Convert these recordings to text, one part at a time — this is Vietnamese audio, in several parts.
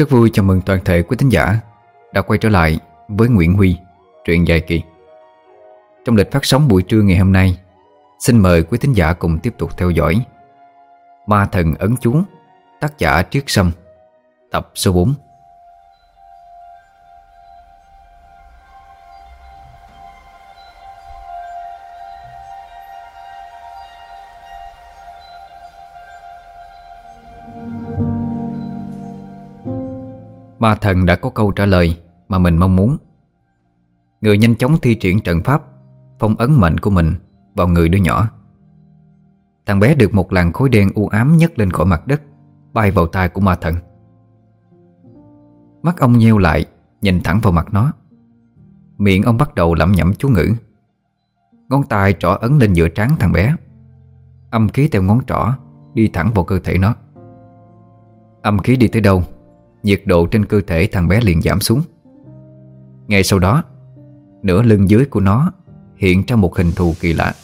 Rất vui chào mừng toàn thể quý thính giả đã quay trở lại với Nguyễn Huy, truyện dài kỳ. Trong lịch phát sóng buổi trưa ngày hôm nay, xin mời quý thính giả cùng tiếp tục theo dõi Ma Thần Ấn Chú, tác giả Triết Sâm, tập số 4. Ma thần đã có câu trả lời Mà mình mong muốn. Người nhanh chóng thi triển trận pháp, Phong ấn mệnh của mình Vào người đứa nhỏ. Thằng bé được một làn khối đen u ám nhấc lên khỏi mặt đất, Bay vào tai của ma thần. Mắt ông nheo lại, Nhìn thẳng vào mặt nó. Miệng ông bắt đầu lẩm nhẩm chú ngữ. Ngón tay trỏ ấn lên giữa trán thằng bé. Âm khí theo ngón trỏ Đi thẳng vào cơ thể nó. Âm khí đi tới đâu? Nhiệt độ trên cơ thể thằng bé liền giảm xuống. Ngay sau đó, Nửa lưng dưới của nó Hiện ra một hình thù kỳ lạ.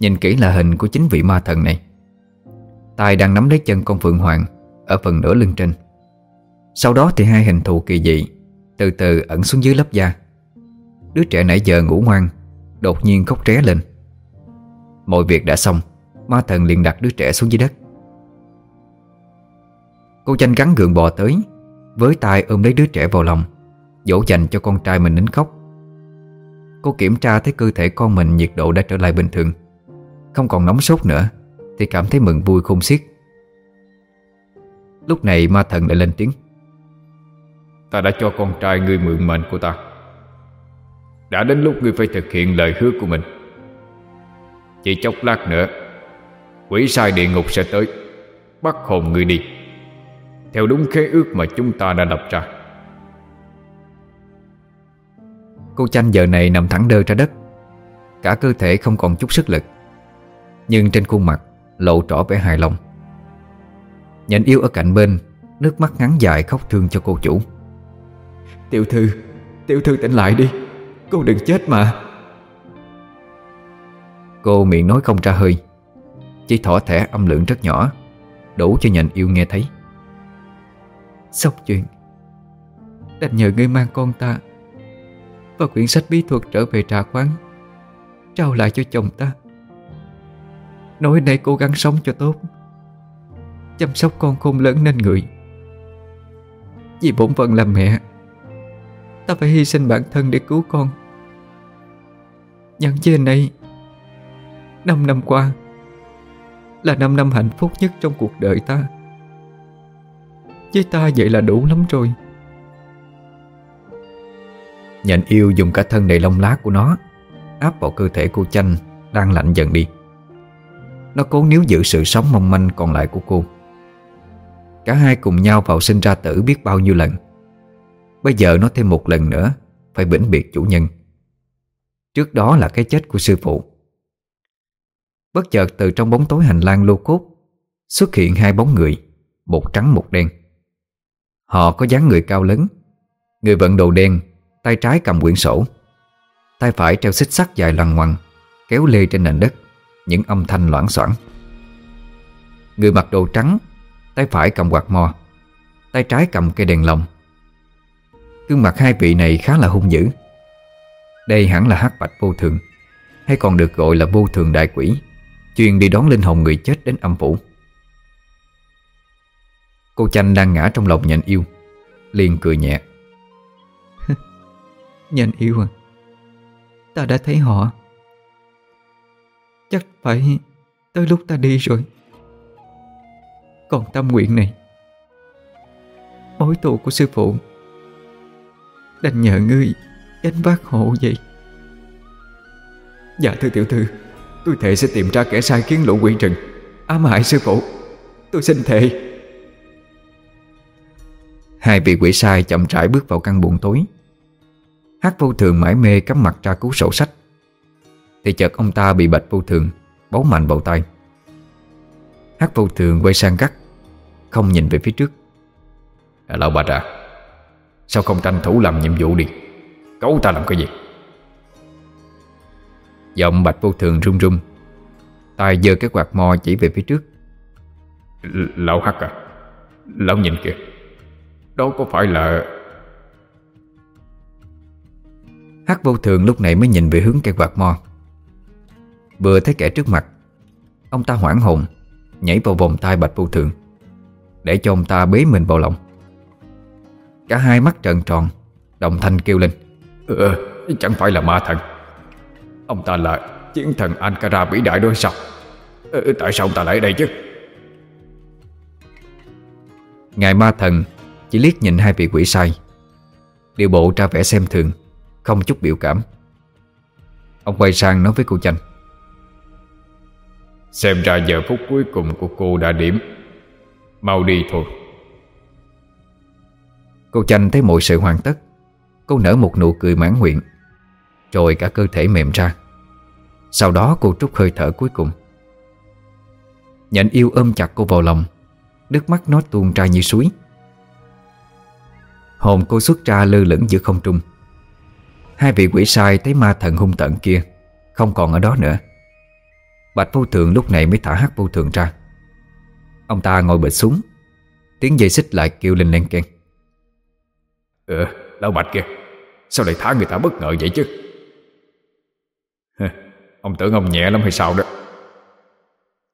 Nhìn kỹ là hình của chính vị ma thần này. Tài đang nắm lấy chân con Phượng Hoàng Ở phần nửa lưng trên. Sau đó thì hai hình thù kỳ dị Từ từ ẩn xuống dưới lớp da. Đứa trẻ nãy giờ ngủ ngoan, Đột nhiên khóc tré lên. Mọi việc đã xong, Ma thần liền đặt đứa trẻ xuống dưới đất. Cô chanh gắn gượng bò tới, Với tay ôm lấy đứa trẻ vào lòng, Dỗ dành cho con trai mình nín khóc. Cô kiểm tra thấy cơ thể con mình nhiệt độ đã trở lại bình thường, Không còn nóng sốt nữa, Thì cảm thấy mừng vui khôn xiết. Lúc này ma thần lại lên tiếng. Ta đã cho con trai ngươi mượn mệnh của ta. Đã đến lúc ngươi phải thực hiện lời hứa của mình. Chỉ chốc lát nữa, Quỷ sai địa ngục sẽ tới, Bắt hồn ngươi đi theo đúng khế ước mà chúng ta đã lập ra. Cô chanh giờ này nằm thẳng đơ ra đất. Cả cơ thể không còn chút sức lực. Nhưng trên khuôn mặt Lộ rõ vẻ hài lòng. Nhện yêu ở cạnh bên Nước mắt ngắn dài khóc thương cho cô chủ. Tiểu thư Tiểu thư tỉnh lại đi. Cô đừng chết mà. Cô miệng nói không ra hơi. Chỉ thỏ thẻ âm lượng rất nhỏ Đủ cho nhện yêu nghe thấy Xong chuyện. Đành nhờ ngươi mang con ta Và quyển sách bí thuật trở về trà quán Trao lại cho chồng ta. Nói nay cố gắng sống cho tốt, Chăm sóc con khôn lớn nên người. Vì bổn phận làm mẹ, Ta phải hy sinh bản thân để cứu con. Nhận trên này, Năm năm qua Là năm năm hạnh phúc nhất trong cuộc đời ta với ta vậy là đủ lắm rồi. Nhện yêu dùng cả thân đầy lông lá của nó, Áp vào cơ thể cô chanh Đang lạnh dần đi. Nó cố níu giữ sự sống mong manh còn lại của cô. Cả hai cùng nhau vào sinh ra tử biết bao nhiêu lần. Bây giờ nó thêm một lần nữa, Phải vĩnh biệt chủ nhân. Trước đó là cái chết của sư phụ. Bất chợt từ trong bóng tối hành lang lô cốt, Xuất hiện hai bóng người, Một trắng một đen. Họ có dáng người cao lớn. Người vận đồ đen, Tay trái cầm quyển sổ. Tay phải treo xích sắt dài lằn ngoằn Kéo lê trên nền đất. Những âm thanh loãng soảng Người mặc đồ trắng, Tay phải cầm quạt mò, Tay trái cầm cây đèn lồng. Gương mặt hai vị này khá là hung dữ. Đây hẳn là hắc bạch vô thường, Hay còn được gọi là vô thường đại quỷ, Chuyên đi đón linh hồn người chết đến âm phủ. Cô chanh đang ngã trong lòng nhện yêu. Liền cười nhẹ. Nhện yêu à Ta đã thấy họ. Chắc phải Tới lúc ta đi rồi. Còn tâm nguyện này, Mối thù của sư phụ, Đành nhờ ngươi Gánh vác hộ vậy. Dạ thưa tiểu thư, Tôi thề sẽ tìm ra kẻ sai khiến lộ quỷ trừng Ám hại sư phụ. Tôi xin thề. Hai vị quỷ sai chậm rãi bước vào căn buồng tối. Hát vô thường mãi mê cắm mặt ra cứu sổ sách. Thì chợt ông ta bị bạch vô thường Bấu mạnh vào tay Hát vô thường quay sang gắt Không nhìn về phía trước. À, Lão bà trà Sao không tranh thủ làm nhiệm vụ đi? Cấu ta làm cái gì? Giọng bạch vô thường run run. Tay giơ cái quạt mò chỉ về phía trước. Lão hắc à Lão nhìn kìa Đó có phải là Hắc vô thường lúc này mới nhìn về hướng cây quạt mo. Vừa thấy kẻ trước mặt Ông ta hoảng hồn Nhảy vào vòng tay bạch vô thường Để cho ông ta bế mình vào lòng. Cả hai mắt trợn tròn Đồng thanh kêu lên ừ, Chẳng phải là ma thần. Ông ta là chiến thần Ankara vĩ đại đó sao? Ừ, Tại sao ông ta lại ở đây chứ? Ngài ma thần Chỉ liếc nhìn hai vị quỷ sai. Điều bộ ra vẻ xem thường Không chút biểu cảm. Ông quay sang nói với cô chanh. Xem ra giờ phút cuối cùng của cô đã điểm. Mau đi thôi. Cô chanh thấy mọi sự hoàn tất. Cô nở một nụ cười mãn nguyện Rồi cả cơ thể mềm ra. Sau đó cô trút hơi thở cuối cùng. Nhện yêu ôm chặt cô vào lòng Nước mắt nó tuôn ra như suối Hồn cô xuất ra lơ lửng giữa không trung. Hai vị quỷ sai thấy ma thần hung tận kia Không còn ở đó nữa. Bạch vô thường lúc này mới thả hắc vô thường ra. Ông ta ngồi bệt xuống Tiếng dây xích lại kêu lên lên keng. Ờ, lão Bạch kìa Sao lại thả người ta bất ngờ vậy chứ? Ông tưởng ông nhẹ lắm hay sao đó?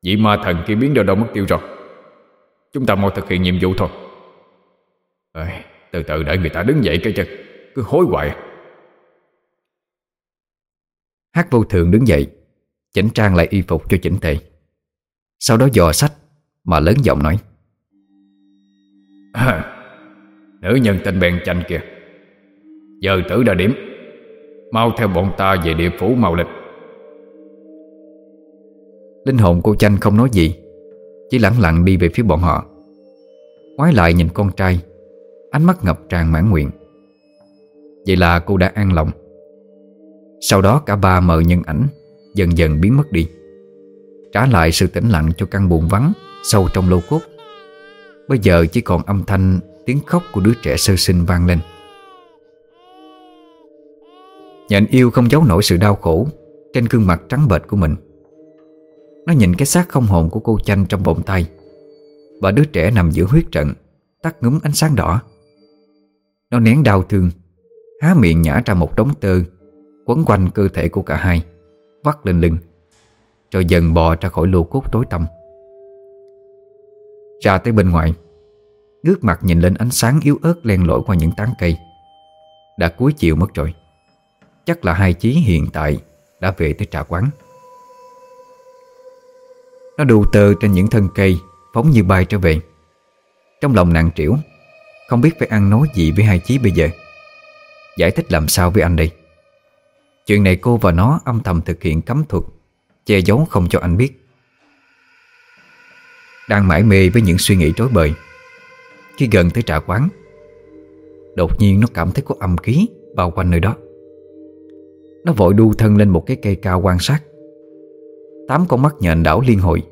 Vị ma thần kia biến đâu đâu mất tiêu rồi. Chúng ta mau thực hiện nhiệm vụ thôi. À, từ từ đợi người ta đứng dậy cái chân. Cứ hối hoài. Hát vô thường đứng dậy Chỉnh trang lại y phục cho chỉnh tề. Sau đó dò sách Mà lớn giọng nói. À, Nữ nhân tên bèn chanh kìa. Giờ tử đã điểm. Mau theo bọn ta về địa phủ mau lịch. Linh hồn cô chanh không nói gì Chỉ lặng lặng đi về phía bọn họ. Ngoái lại nhìn con trai Ánh mắt ngập tràn mãn nguyện. Vậy là cô đã an lòng. Sau đó cả ba mờ nhân ảnh, Dần dần biến mất đi. Trả lại sự tĩnh lặng cho căn buồn vắng Sâu trong lô cốt. Bây giờ chỉ còn âm thanh, Tiếng khóc của đứa trẻ sơ sinh vang lên. Nhện yêu không giấu nổi sự đau khổ Trên gương mặt trắng bệch của mình. Nó nhìn cái xác không hồn của cô chanh trong vòng tay. Và đứa trẻ nằm giữa huyết trận, Tắt ngúm ánh sáng đỏ. Nó nén đau thương, Há miệng nhả ra một đống tơ, Quấn quanh cơ thể của cả hai, Vắt lên lưng, Rồi dần bò ra khỏi lô cốt tối tăm. Ra tới bên ngoài, Ngước mặt nhìn lên ánh sáng yếu ớt len lỏi qua những tán cây. Đã cuối chiều mất rồi, Chắc là hai chí hiện tại Đã về tới trà quán. Nó đu tơ trên những thân cây, Phóng như bay trở về. Trong lòng nặng trĩu không biết phải ăn nói gì với hai chí bây giờ. Giải thích làm sao với anh đây? Chuyện này cô và nó âm thầm thực hiện cấm thuật, Che giấu không cho anh biết. Đang mải mê với những suy nghĩ rối bời, Khi gần tới trà quán, Đột nhiên nó cảm thấy có âm khí Bao quanh nơi đó. Nó vội đu thân lên một cái cây cao quan sát. Tám con mắt nhện đảo liên hồi,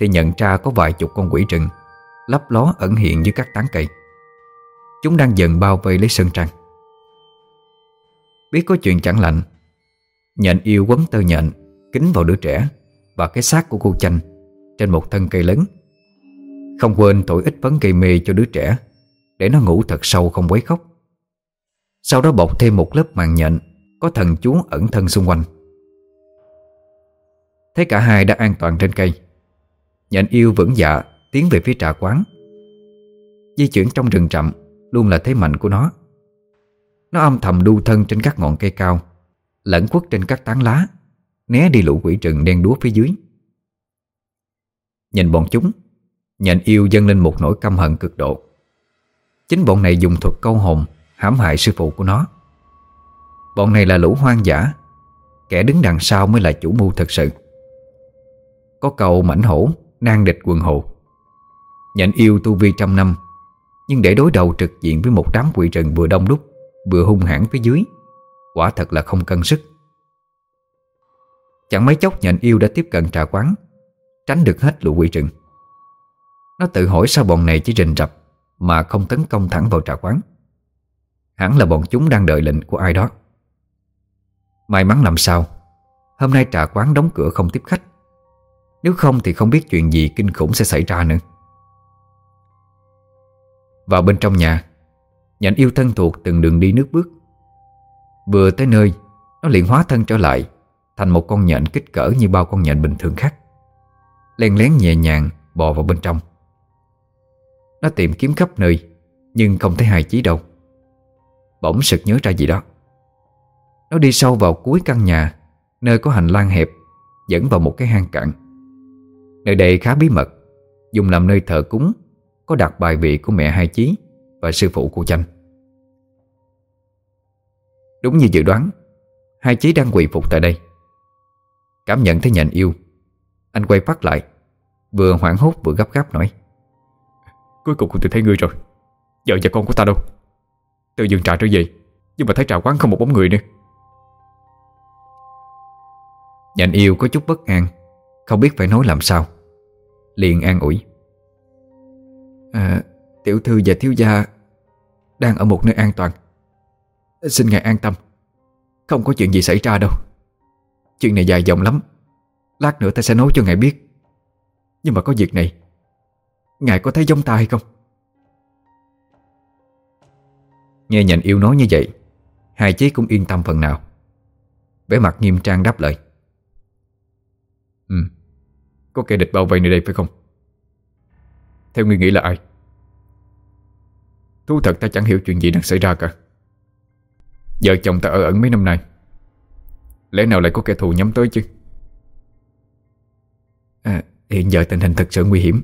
Thì nhận ra có vài chục con quỷ rừng, Lấp ló ẩn hiện dưới các tán cây. Chúng đang dần bao vây lấy sân trăng Biết có chuyện chẳng lạnh Nhện yêu quấn tơ nhện, Kính vào đứa trẻ Và cái xác của cô chanh Trên một thân cây lớn. Không quên thổi ít vấn gây mê cho đứa trẻ, Để nó ngủ thật sâu không quấy khóc. Sau đó bọc thêm một lớp màng nhện, Có thần chú ẩn thân xung quanh. Thấy cả hai đã an toàn trên cây, Nhện yêu vững dạ Tiến về phía trà quán. Di chuyển trong rừng rậm Luôn là thế mạnh của nó. Nó âm thầm đu thân trên các ngọn cây cao, Lẫn quất trên các tán lá, Né đi lũ quỷ rừng đen đúa phía dưới. Nhìn bọn chúng, Nhện yêu dâng lên một nỗi căm hận cực độ. Chính bọn này dùng thuật câu hồn hãm hại sư phụ của nó. Bọn này là lũ hoang dã, Kẻ đứng đằng sau mới là chủ mưu thật sự. Có cầu mảnh hổ Nan địch quần hộ Nhện yêu tu vi trăm năm nhưng để đối đầu trực diện với một đám quỷ rừng vừa đông đúc, Vừa hung hãn phía dưới, Quả thật là không cân sức. Chẳng mấy chốc nhện yêu đã tiếp cận trà quán, Tránh được hết lũ quỷ rừng. Nó tự hỏi sao bọn này chỉ rình rập Mà không tấn công thẳng vào trà quán. Hẳn là bọn chúng đang đợi lệnh của ai đó. May mắn làm sao, Hôm nay trà quán đóng cửa không tiếp khách. Nếu không thì không biết chuyện gì kinh khủng sẽ xảy ra nữa. Vào bên trong nhà. Nhện yêu thân thuộc từng đường đi nước bước. Vừa tới nơi, Nó liền hóa thân trở lại, Thành một con nhện kích cỡ như bao con nhện bình thường khác. Len lén nhẹ nhàng bò vào bên trong. Nó tìm kiếm khắp nơi, Nhưng không thấy hài chí đâu. Bỗng sực nhớ ra gì đó. Nó đi sâu vào cuối căn nhà, Nơi có hành lang hẹp, Dẫn vào một cái hang cạn. Nơi đây khá bí mật, Dùng làm nơi thờ cúng có đặt bài vị của mẹ hai chí Và sư phụ cô Chanh Đúng như dự đoán Hai chí đang quỳ phục tại đây. Cảm nhận thấy nhện yêu Anh quay phát lại Vừa hoảng hốt vừa gấp gáp nói Cuối cùng cũng tìm thấy ngươi rồi. Vợ và con của ta đâu? Từ dừng trà trở về Nhưng mà thấy trà quán không một bóng người nữa. Nhện yêu có chút bất an Không biết phải nói làm sao. Liền an ủi à, Tiểu thư và thiếu gia Đang ở một nơi an toàn. Xin ngài an tâm Không có chuyện gì xảy ra đâu. Chuyện này dài dòng lắm Lát nữa ta sẽ nói cho ngài biết. Nhưng mà có việc này Ngài có thấy giống ta hay không? Nghe nhành yêu nói như vậy Hai chí cũng yên tâm phần nào. Vẻ mặt nghiêm trang đáp lời. Ừ Có kẻ địch bao vây nơi đây phải không? Theo ngươi nghĩ là ai? Thú thật ta chẳng hiểu chuyện gì đang xảy ra cả. Vợ chồng ta ở ẩn mấy năm nay. Lẽ nào lại có kẻ thù nhắm tới chứ? À, Hiện giờ tình hình thật sự nguy hiểm.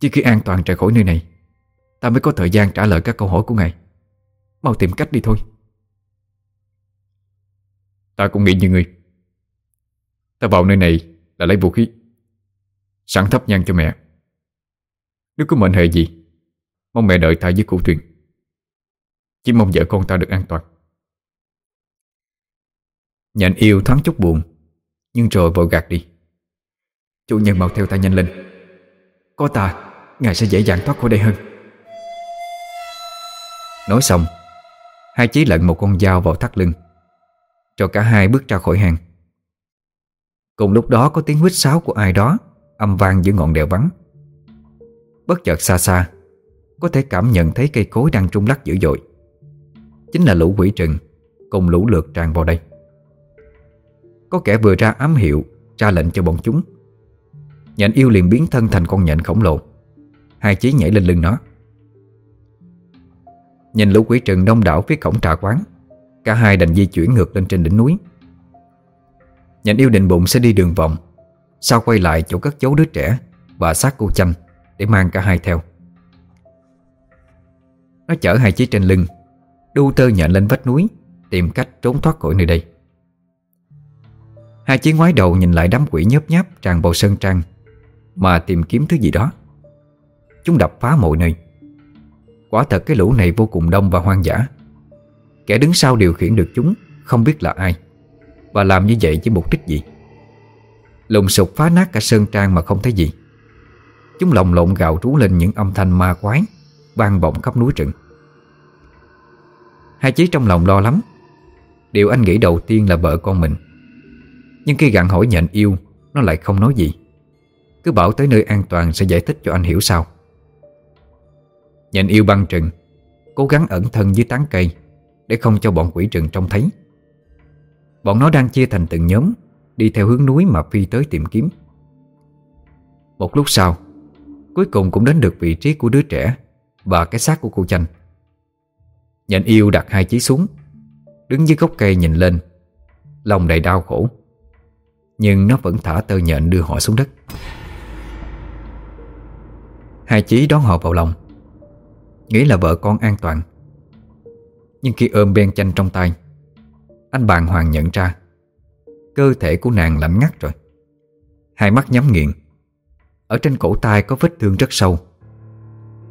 Chỉ khi an toàn rời khỏi nơi này Ta mới có thời gian trả lời các câu hỏi của ngài. Mau tìm cách đi thôi. Ta cũng nghĩ như ngươi. Ta vào nơi này là lấy vũ khí Sẵn thấp nhang cho mẹ. Nếu có mệnh hệ gì, Mong mẹ đợi ta với cụ truyền. Chỉ mong vợ con ta được an toàn. Nhện yêu thoáng chút buồn, Nhưng rồi vội gạt đi. Chủ nhân mau theo ta nhanh lên. Có ta, Ngài sẽ dễ dàng thoát khỏi đây hơn. Nói xong, Hai chí lận một con dao vào thắt lưng, Cho cả hai bước ra khỏi hàng. Cùng lúc đó có tiếng huýt sáo của ai đó Âm vang giữa ngọn đèo vắng. Bất chợt xa xa, Có thể cảm nhận thấy cây cối đang trung lắc dữ dội. Chính là lũ quỷ trừng Cùng lũ lượt tràn vào đây. Có kẻ vừa ra ám hiệu, Ra lệnh cho bọn chúng. Nhện yêu liền biến thân thành con nhện khổng lồ. Hai chí nhảy lên lưng nó. Nhìn lũ quỷ trừng đông đảo phía cổng trà quán, Cả hai đành di chuyển ngược lên trên đỉnh núi. Nhện yêu định bụng sẽ đi đường vòng, Sau quay lại chỗ cất giấu đứa trẻ Và xác cô chanh để mang cả hai theo. Nó chở hai chiếc trên lưng, Đu tơ nhện lên vách núi, Tìm cách trốn thoát khỏi nơi đây. Hai chiếc ngoái đầu nhìn lại đám quỷ nhớp nháp Tràn bầu sơn trang, Mà tìm kiếm thứ gì đó. Chúng đập phá mọi nơi. Quả thật cái lũ này vô cùng đông và hoang dã. Kẻ đứng sau điều khiển được chúng Không biết là ai, Và làm như vậy với mục đích gì? Lùng sụp phá nát cả sơn trang mà không thấy gì. Chúng lồng lộn gào rú lên những âm thanh ma quái, vang vọng khắp núi rừng. Hai chí trong lòng lo lắm. Điều anh nghĩ đầu tiên là vợ con mình. Nhưng khi gặn hỏi nhện yêu, Nó lại không nói gì. Cứ bảo tới nơi an toàn sẽ giải thích cho anh hiểu sao. Nhện yêu băng trừng Cố gắng ẩn thân dưới tán cây Để không cho bọn quỷ trừng trông thấy. Bọn nó đang chia thành từng nhóm, Đi theo hướng núi mà phi tới tìm kiếm. Một lúc sau Cuối cùng cũng đến được vị trí của đứa trẻ Và cái xác của cô chanh. Nhện yêu đặt hai chí xuống, Đứng dưới gốc cây nhìn lên, Lòng đầy đau khổ. Nhưng nó vẫn thả tơ nhện đưa họ xuống đất. Hai chí đón họ vào lòng, Nghĩ là vợ con an toàn. Nhưng khi ôm ben chanh trong tay, Anh bàng hoàng nhận ra Cơ thể của nàng lạnh ngắt rồi. Hai mắt nhắm nghiền. Ở trên cổ tay có vết thương rất sâu.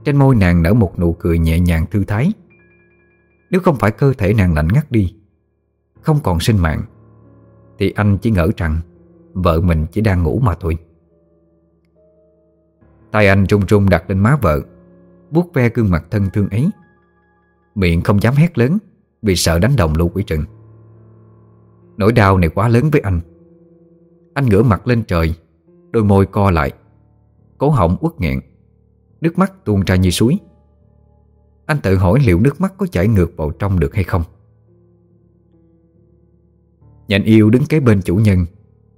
Trên môi nàng nở một nụ cười nhẹ nhàng thư thái. Nếu không phải cơ thể nàng lạnh ngắt đi, Không còn sinh mạng, Thì anh chỉ ngỡ rằng Vợ mình chỉ đang ngủ mà thôi. Tay anh trung trung đặt lên má vợ, vuốt ve gương mặt thân thương ấy. Miệng không dám hét lớn Vì sợ đánh đồng lũ quỷ trừng Nỗi đau này quá lớn với anh. Anh ngửa mặt lên trời, Đôi môi co lại. Cố họng uất nghẹn. Nước mắt tuôn ra như suối. Anh tự hỏi liệu nước mắt có chảy ngược vào trong được hay không. Nhện yêu đứng kế bên chủ nhân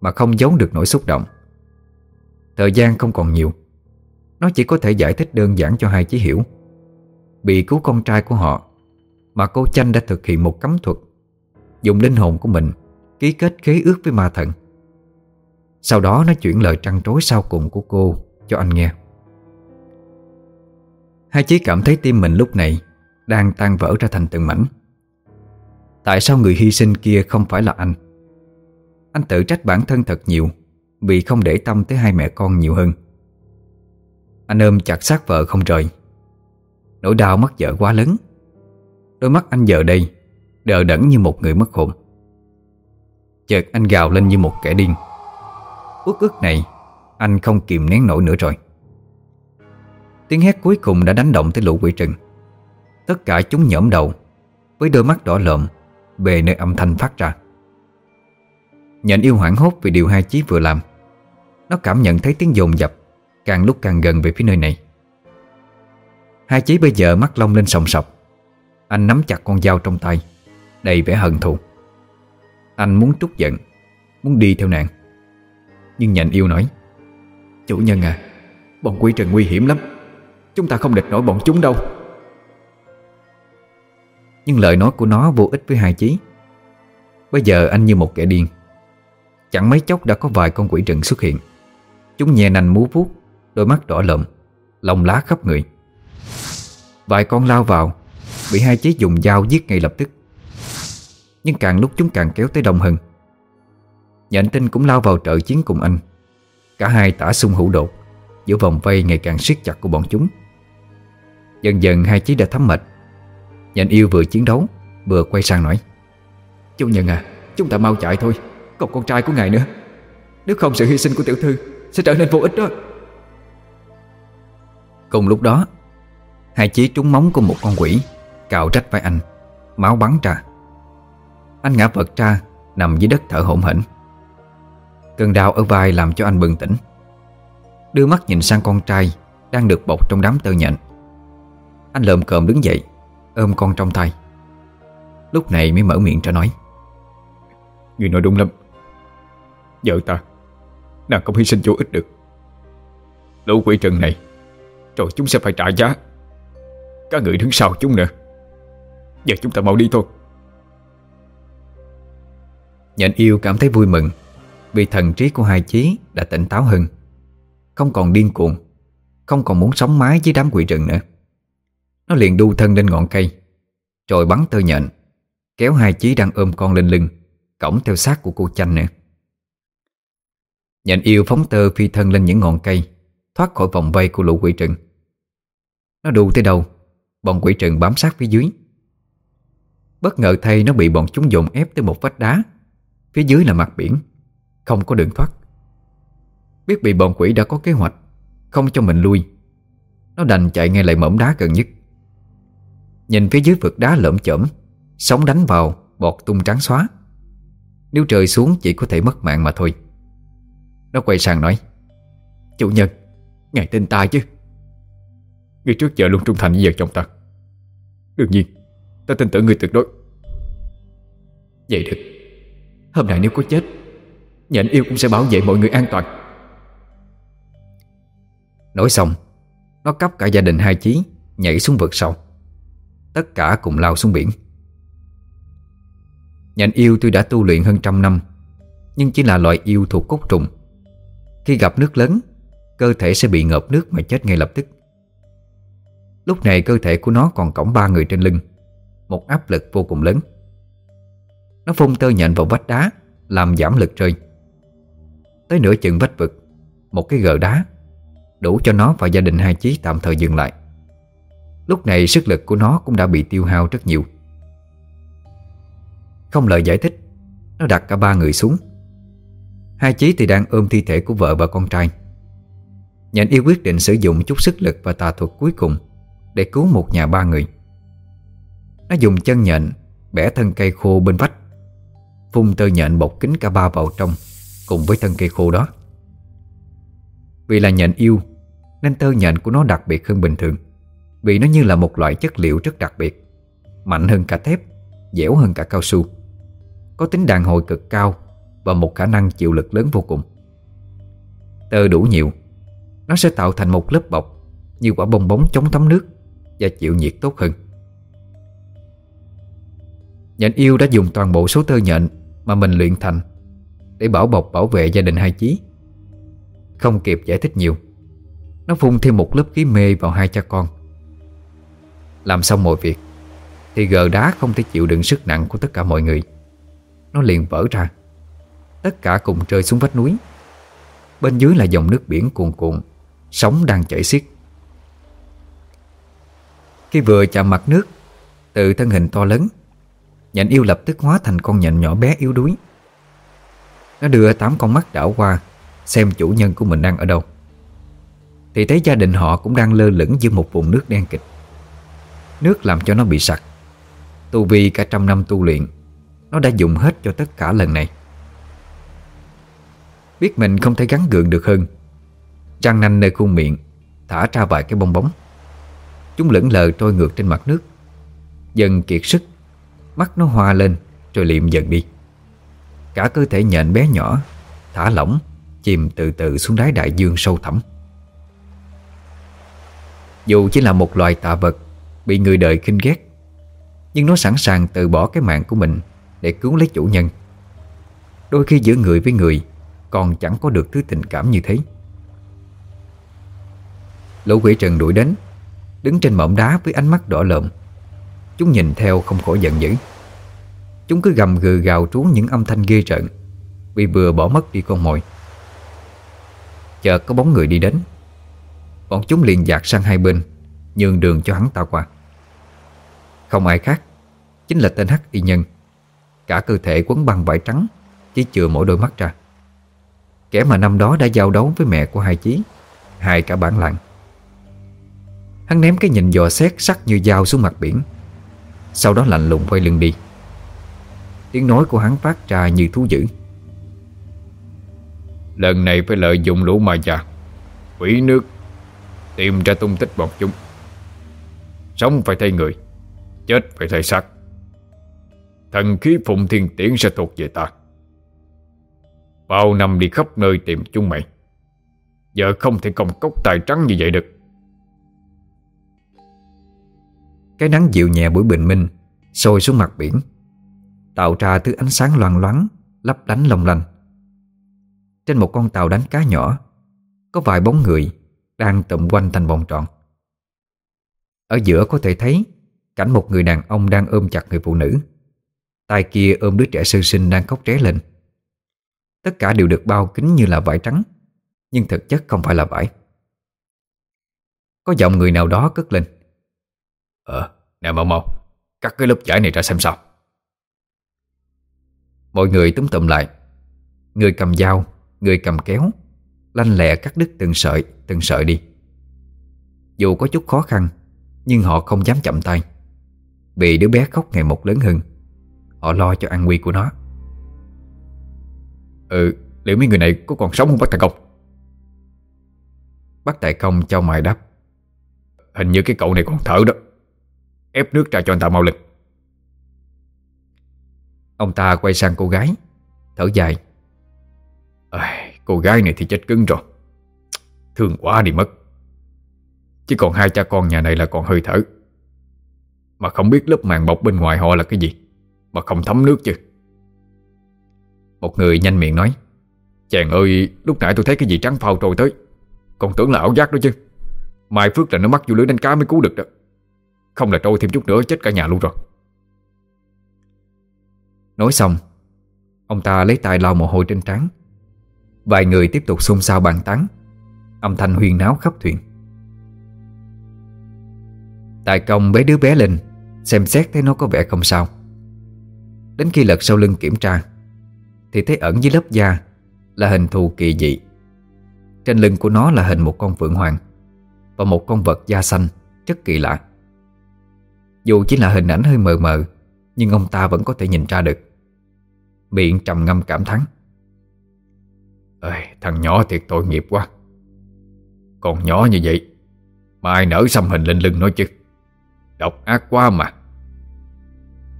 Mà không giấu được nỗi xúc động. Thời gian không còn nhiều. Nó chỉ có thể giải thích đơn giản cho hai chí hiểu. Bị cứu con trai của họ Mà cô Chanh đã thực hiện một cấm thuật. Dùng linh hồn của mình Ký kết khế ước với ma thần. Sau đó nó chuyển lời trăn trối sau cùng của cô. Cho anh nghe. Hai chí cảm thấy tim mình lúc này Đang tan vỡ ra thành từng mảnh. Tại sao người hy sinh kia không phải là anh? Anh tự trách bản thân thật nhiều Vì không để tâm tới hai mẹ con nhiều hơn. Anh ôm chặt sát vợ không rời. Nỗi đau mất vợ quá lớn. Đôi mắt anh giờ đây Đờ đẫn như một người mất hồn. Chợt anh gào lên như một kẻ điên. Ước ước này anh không kìm nén nổi nữa rồi. Tiếng hét cuối cùng đã đánh động tới lũ quỷ trừng. Tất cả chúng nhõm đầu, Với đôi mắt đỏ lợm Về nơi âm thanh phát ra. Nhện yêu hoảng hốt vì điều hai chí vừa làm. Nó cảm nhận thấy tiếng dồn dập, Càng lúc càng gần về phía nơi này. Hai chí bây giờ mắt long lên sòng sọc. Anh nắm chặt con dao trong tay, Đầy vẻ hận thù. Anh muốn trút giận, Muốn đi theo nàng. Nhưng nhện yêu nói Chủ nhân à Bọn quỷ trần nguy hiểm lắm. Chúng ta không địch nổi bọn chúng đâu. Nhưng lời nói của nó vô ích với hai chí. Bây giờ anh như một kẻ điên. Chẳng mấy chốc đã có vài con quỷ trần xuất hiện. Chúng nhè nành múa vuốt, Đôi mắt đỏ lợm, Lòng lá khắp người. Vài con lao vào, Bị hai chí dùng dao giết ngay lập tức. Nhưng càng lúc chúng càng kéo tới đông hơn Nhện tinh cũng lao vào trợ chiến cùng anh. Cả hai tả xung hữu đột, Giữa vòng vây ngày càng siết chặt của bọn chúng. Dần dần hai chí đã thấm mệt. Nhện yêu vừa chiến đấu, Vừa quay sang nói Chú nhân à Chúng ta mau chạy thôi, Còn con trai của ngài nữa. Nếu không sự hy sinh của tiểu thư Sẽ trở nên vô ích đó. Cùng lúc đó, Hai chí trúng móng của một con quỷ, Cào rách vai anh, Máu bắn ra. Anh ngã vật ra Nằm dưới đất thở hổn hển. Cơn đau ở vai làm cho anh bừng tỉnh. Đưa mắt nhìn sang con trai Đang được bọc trong đám tơ nhện. Anh lợm cợm đứng dậy Ôm con trong tay. Lúc này mới mở miệng ra nói. Người nói đúng lắm. Vợ ta Nàng không hy sinh vô ích được. Lũ quỷ trần này Rồi chúng sẽ phải trả giá. Các người đứng sau chúng nữa. Giờ chúng ta mau đi thôi. Nhện yêu cảm thấy vui mừng vì thần trí của hai chí đã tỉnh táo hơn. Không còn điên cuồng, Không còn muốn sống mái với đám quỷ rừng nữa. Nó liền đu thân lên ngọn cây Rồi bắn tơ nhện, Kéo hai chí đang ôm con lên lưng Cổng theo sát của cô chanh nữa. Nhện yêu phóng tơ phi thân lên những ngọn cây, Thoát khỏi vòng vây của lũ quỷ trừng Nó đu tới đâu, Bọn quỷ trừng bám sát phía dưới. Bất ngờ thay nó bị bọn chúng dồn ép tới một vách đá, Phía dưới là mặt biển. Không có đường thoát. Biết bị bọn quỷ đã có kế hoạch, Không cho mình lui, Nó đành chạy ngay lại mỏm đá gần nhất. Nhìn phía dưới vực đá lởm chởm, Sóng đánh vào, Bọt tung trắng xóa. Nếu trời xuống chỉ có thể mất mạng mà thôi. Nó quay sang nói, Chủ nhân, Ngài tin ta chứ? Người trước giờ luôn trung thành với vợ chồng ta. Đương nhiên, Ta tin tưởng người tuyệt đối. Vậy được. Hôm nay nếu có chết Nhện yêu cũng sẽ bảo vệ mọi người an toàn. Nói xong, Nó cắp cả gia đình hai chí, Nhảy xuống vực sâu. Tất cả cùng lao xuống biển. Nhện yêu tuy đã tu luyện hơn trăm năm, Nhưng chỉ là loại yêu thuộc cốt trùng. Khi gặp nước lớn, Cơ thể sẽ bị ngợp nước mà chết ngay lập tức. Lúc này cơ thể của nó còn cõng ba người trên lưng, Một áp lực vô cùng lớn. Nó phun tơ nhện vào vách đá, Làm giảm lực rơi. Tới nửa chừng vách vực, Một cái gờ đá Đủ cho nó và gia đình hai chí tạm thời dừng lại. Lúc này sức lực của nó cũng đã bị tiêu hao rất nhiều. Không lời giải thích, Nó đặt cả ba người xuống. Hai chí thì đang ôm thi thể của vợ và con trai. Nhện yêu quyết định sử dụng chút sức lực và tà thuật cuối cùng Để cứu một nhà ba người. Nó dùng chân nhện Bẻ thân cây khô bên vách, Phun tơ nhện bọc kính cả ba vào trong. Cùng với thân cây khô đó. Vì là nhện yêu, Nên tơ nhện của nó đặc biệt hơn bình thường, Vì nó như là một loại chất liệu rất đặc biệt, Mạnh hơn cả thép, Dẻo hơn cả cao su, Có tính đàn hồi cực cao Và một khả năng chịu lực lớn vô cùng. Tơ đủ nhiều, Nó sẽ tạo thành một lớp bọc Như quả bong bóng chống thấm nước Và chịu nhiệt tốt hơn. Nhện yêu đã dùng toàn bộ số tơ nhện Mà mình luyện thành để bảo bọc bảo vệ gia đình hai chí. Không kịp giải thích nhiều, Nó phun thêm một lớp khí mê vào hai cha con. Làm xong mọi việc, Thì gờ đá không thể chịu đựng sức nặng của tất cả mọi người. Nó liền vỡ ra, Tất cả cùng rơi xuống vách núi. Bên dưới là dòng nước biển cuồn cuộn, Sóng đang chảy xiết. Khi vừa chạm mặt nước Từ thân hình to lớn Nhện yêu lập tức hóa thành con nhện nhỏ bé yếu đuối. Nó đưa tám con mắt đảo qua, Xem chủ nhân của mình đang ở đâu. Thì thấy gia đình họ cũng đang lơ lửng giữa một vùng nước đen kịch. Nước làm cho nó bị sặc. Tu vi cả trăm năm tu luyện, Nó đã dùng hết cho tất cả lần này. Biết mình không thể gắn gượng được hơn trăng nanh nơi khuôn miệng, Thả ra vài cái bong bóng. Chúng lững lờ trôi ngược trên mặt nước. Dần kiệt sức, Mắt nó hoa lên, Rồi liệm dần đi. Cả cơ thể nhện bé nhỏ, Thả lỏng, Chìm từ từ xuống đáy đại dương sâu thẳm. Dù chỉ là một loài tạ vật Bị người đời khinh ghét, Nhưng nó sẵn sàng từ bỏ cái mạng của mình Để cứu lấy chủ nhân. Đôi khi giữa người với người Còn chẳng có được thứ tình cảm như thế. Lũ quỷ trần đuổi đến, Đứng trên mỏm đá với ánh mắt đỏ lợm. Chúng nhìn theo không khỏi giận dữ. Chúng cứ gầm gừ gào trú những âm thanh ghê rợn. Vì vừa bỏ mất đi con mồi. Chợt có bóng người đi đến. Bọn chúng liền dạt sang hai bên, Nhường đường cho hắn ta qua. Không ai khác, Chính là tên Hắc Y Nhân. Cả cơ thể quấn băng vải trắng, Chỉ chừa mỗi đôi mắt ra. Kẻ mà năm đó đã giao đấu với mẹ của hai chí, Hai cả bản lặng Hắn ném cái nhìn dò xét sắc như dao xuống mặt biển. Sau đó lạnh lùng quay lưng đi. Tiếng nói của hắn phát ra như thú dữ. Lần này phải lợi dụng lũ ma già Quỷ nước Tìm ra tung tích bọn chúng. Sống phải thay người Chết phải thay xác. Thần khí phụng thiên tiễn sẽ thuộc về ta. Bao năm đi khắp nơi tìm chúng mày Giờ không thể công cốc tài trắng như vậy được. Cái nắng dịu nhẹ buổi bình minh Sôi xuống mặt biển Tạo ra thứ ánh sáng loang loáng Lấp lánh long lanh. Trên một con tàu đánh cá nhỏ Có vài bóng người Đang tụm quanh thành vòng tròn. Ở giữa có thể thấy Cảnh một người đàn ông đang ôm chặt người phụ nữ. Tay kia ôm đứa trẻ sơ sinh đang khóc ré lên. Tất cả đều được bao kính như là vải trắng Nhưng thực chất không phải là vải. Có giọng người nào đó cất lên. Ờ, nè mau mau Cắt cái lớp vải này ra xem sao. Mọi người túm tụm lại. Người cầm dao, Người cầm kéo, Lanh lẹ cắt đứt từng sợi Từng sợi đi. Dù có chút khó khăn, Nhưng họ không dám chậm tay. Vì đứa bé khóc ngày một lớn hơn, Họ lo cho an nguy của nó. Ừ Liệu mấy người này có còn sống không bác Tài Công? Bác Tài Công cho mày đáp. Hình như cái cậu này còn thở đó. Ép nước ra cho anh ta mau lên. Ông ta quay sang cô gái Thở dài. À, Cô gái này thì chết cứng rồi. Thương quá đi mất. Chỉ còn hai cha con nhà này là còn hơi thở. Mà không biết lớp màng bọc bên ngoài họ là cái gì Mà không thấm nước chứ. Một người nhanh miệng nói Chàng ơi Lúc nãy tôi thấy cái gì trắng phao trôi tới. Còn tưởng là ảo giác đó chứ. Mai phước là nó mắc vô lưới đánh cá mới cứu được đó. Không là trôi thêm chút nữa chết cả nhà luôn rồi. Nói xong, Ông ta lấy tay lau mồ hôi trên trán. Vài người tiếp tục xôn xao bàn tán, Âm thanh huyên náo khắp thuyền. Tài công bế đứa bé lên Xem xét thấy nó có vẻ không sao. Đến khi lật sau lưng kiểm tra, Thì thấy ẩn dưới lớp da Là hình thù kỳ dị. Trên lưng của nó là hình một con phượng hoàng Và một con vật da xanh Rất kỳ lạ. Dù chỉ là hình ảnh hơi mờ mờ, Nhưng ông ta vẫn có thể nhìn ra được. Miệng trầm ngâm cảm thán. Ê, Thằng nhỏ thiệt tội nghiệp quá. Còn nhỏ như vậy Mà ai nở xăm hình lên lưng nói chứ. Độc ác quá mà.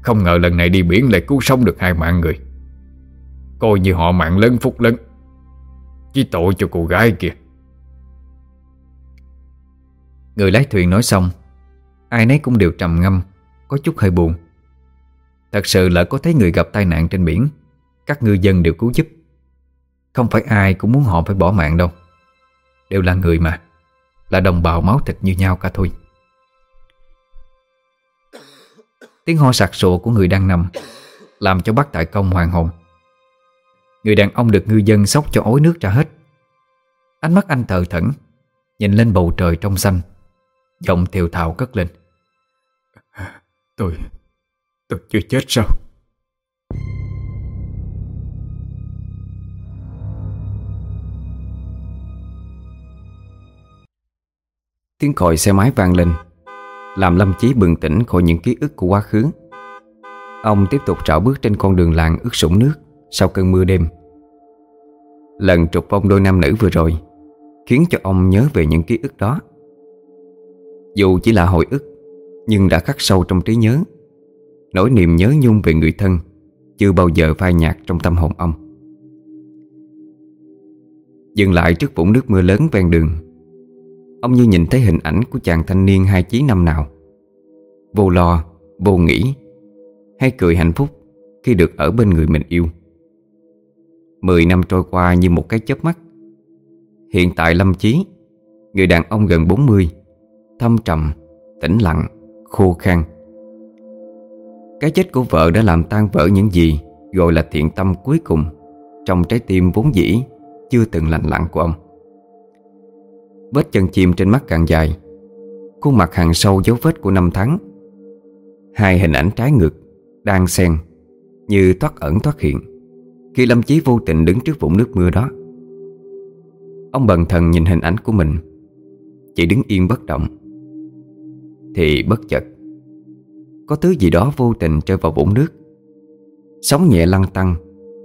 Không ngờ lần này đi biển lại cứu sống được hai mạng người. Coi như họ mạng lớn phúc lớn Chỉ tội cho cô gái kìa Người lái thuyền nói xong Ai nấy cũng đều trầm ngâm Có chút hơi buồn. Thật sự là có thấy người gặp tai nạn trên biển. Các ngư dân đều cứu giúp. Không phải ai cũng muốn họ phải bỏ mạng đâu. Đều là người mà. Là đồng bào máu thịt như nhau cả thôi. Tiếng ho sặc sụa của người đang nằm Làm cho bác tại công hoàng hồn. Người đàn ông được ngư dân sóc cho ối nước ra hết. Ánh mắt anh thờ thẫn, Nhìn lên bầu trời trong xanh. Giọng thiều thào cất lên. Tôi Tôi chưa chết sao? Tiếng còi xe máy vang lên, Làm Lâm Chí bừng tỉnh khỏi những ký ức của quá khứ. Ông tiếp tục trảo bước trên con đường làng ướt sũng nước Sau cơn mưa đêm. Lần trục vong đôi nam nữ vừa rồi Khiến cho ông nhớ về những ký ức đó. Dù chỉ là hồi ức, Nhưng đã khắc sâu trong trí nhớ. Nỗi niềm nhớ nhung về người thân Chưa bao giờ phai nhạt trong tâm hồn ông. Dừng lại trước vũng nước mưa lớn ven đường Ông như nhìn thấy hình ảnh của chàng thanh niên hai chí năm nào. Vô lo, vô nghĩ Hay cười hạnh phúc khi được ở bên người mình yêu. Mười năm trôi qua như một cái chớp mắt. Hiện tại Lâm Chí Người đàn ông gần 40 Thâm trầm, tĩnh lặng, khô khan. Cái chết của vợ đã làm tan vỡ những gì Gọi là thiện tâm cuối cùng. Trong trái tim vốn dĩ, Chưa từng lành lặng của ông. Vết chân chim trên mắt càng dài, Khuôn mặt hàng sâu dấu vết của năm tháng. Hai hình ảnh trái ngược, Đang xen, Như thoát ẩn thoát hiện, Khi Lâm Chí vô tình đứng trước vũng nước mưa đó. Ông bần thần nhìn hình ảnh của mình, Chỉ đứng yên bất động. Thì bất chợt có thứ gì đó vô tình rơi vào vũng nước. Sóng nhẹ lăn tăng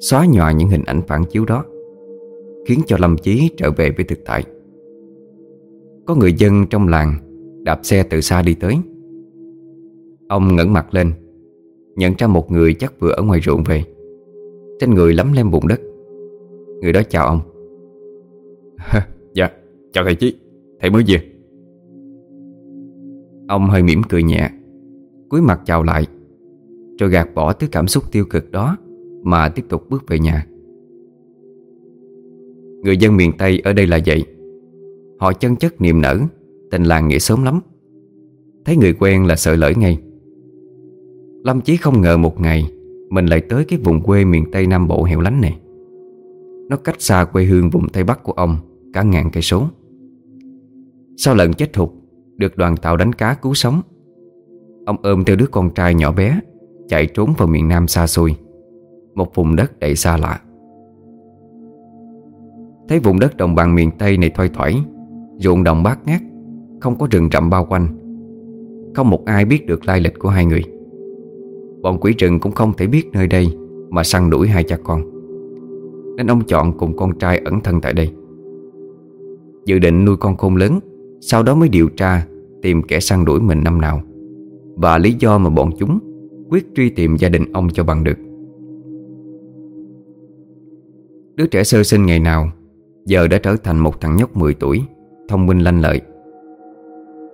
Xóa nhòa những hình ảnh phản chiếu đó Khiến cho Lâm Chí trở về với thực tại. Có người dân trong làng Đạp xe từ xa đi tới. Ông ngẩng mặt lên Nhận ra một người chắc vừa ở ngoài ruộng về. Trên người lắm lem bụng đất. Người đó chào ông. Dạ, chào thầy Chí. Thầy mới về. Ông hơi mỉm cười nhẹ cúi mặt chào lại. Rồi gạt bỏ thứ cảm xúc tiêu cực đó, Mà tiếp tục bước về nhà. Người dân miền Tây ở đây là vậy. Họ chân chất niềm nở, Tình làng nghĩa sớm lắm. Thấy người quen là sợ lỡ ngay. Lâm Chí không ngờ một ngày, Mình lại tới cái vùng quê miền Tây Nam Bộ hẻo lánh này. Nó cách xa quê hương vùng Tây Bắc của ông, Cả ngàn cây số. Sau lần chết thục Được đoàn tàu đánh cá cứu sống Ông ôm theo đứa con trai nhỏ bé, Chạy trốn vào miền Nam xa xôi. Một vùng đất đầy xa lạ. Thấy vùng đất đồng bằng miền Tây này thoai thoải, ruộng đồng bát ngát, Không có rừng rậm bao quanh. Không một ai biết được lai lịch của hai người. Bọn quỷ rừng cũng không thể biết nơi đây Mà săn đuổi hai cha con. Nên ông chọn cùng con trai ẩn thân tại đây. Dự định nuôi con khôn lớn, Sau đó mới điều tra Tìm kẻ săn đuổi mình năm nào. Và lý do mà bọn chúng Quyết truy tìm gia đình ông cho bằng được. Đứa trẻ sơ sinh ngày nào, Giờ đã trở thành một thằng nhóc 10 tuổi, Thông minh lanh lợi.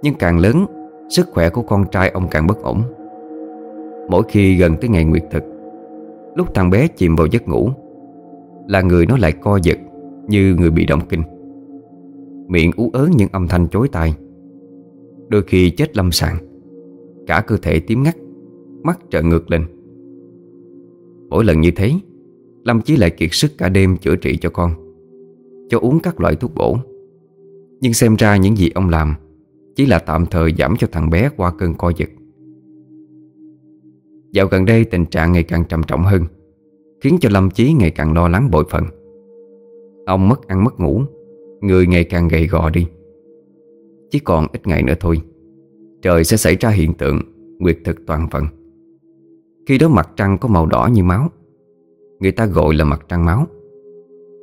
Nhưng càng lớn, Sức khỏe của con trai ông càng bất ổn. Mỗi khi gần tới ngày nguyệt thực, Lúc thằng bé chìm vào giấc ngủ, Là người nó lại co giật Như người bị động kinh. Miệng ú ớ những âm thanh chối tai, Đôi khi chết lâm sàng. Cả cơ thể tím ngắt, Mắt trợn ngược lên. Mỗi lần như thế, Lâm Chí lại kiệt sức cả đêm chữa trị cho con, Cho uống các loại thuốc bổ. Nhưng xem ra những gì ông làm Chỉ là tạm thời giảm cho thằng bé qua cơn co giật. Dạo gần đây tình trạng ngày càng trầm trọng hơn, Khiến cho Lâm Chí ngày càng lo lắng bội phần. Ông mất ăn mất ngủ, Người ngày càng gầy gò đi. Chỉ còn ít ngày nữa thôi. Trời sẽ xảy ra hiện tượng, Nguyệt thực toàn phần. Khi đó mặt trăng có màu đỏ như máu. Người ta gọi là mặt trăng máu.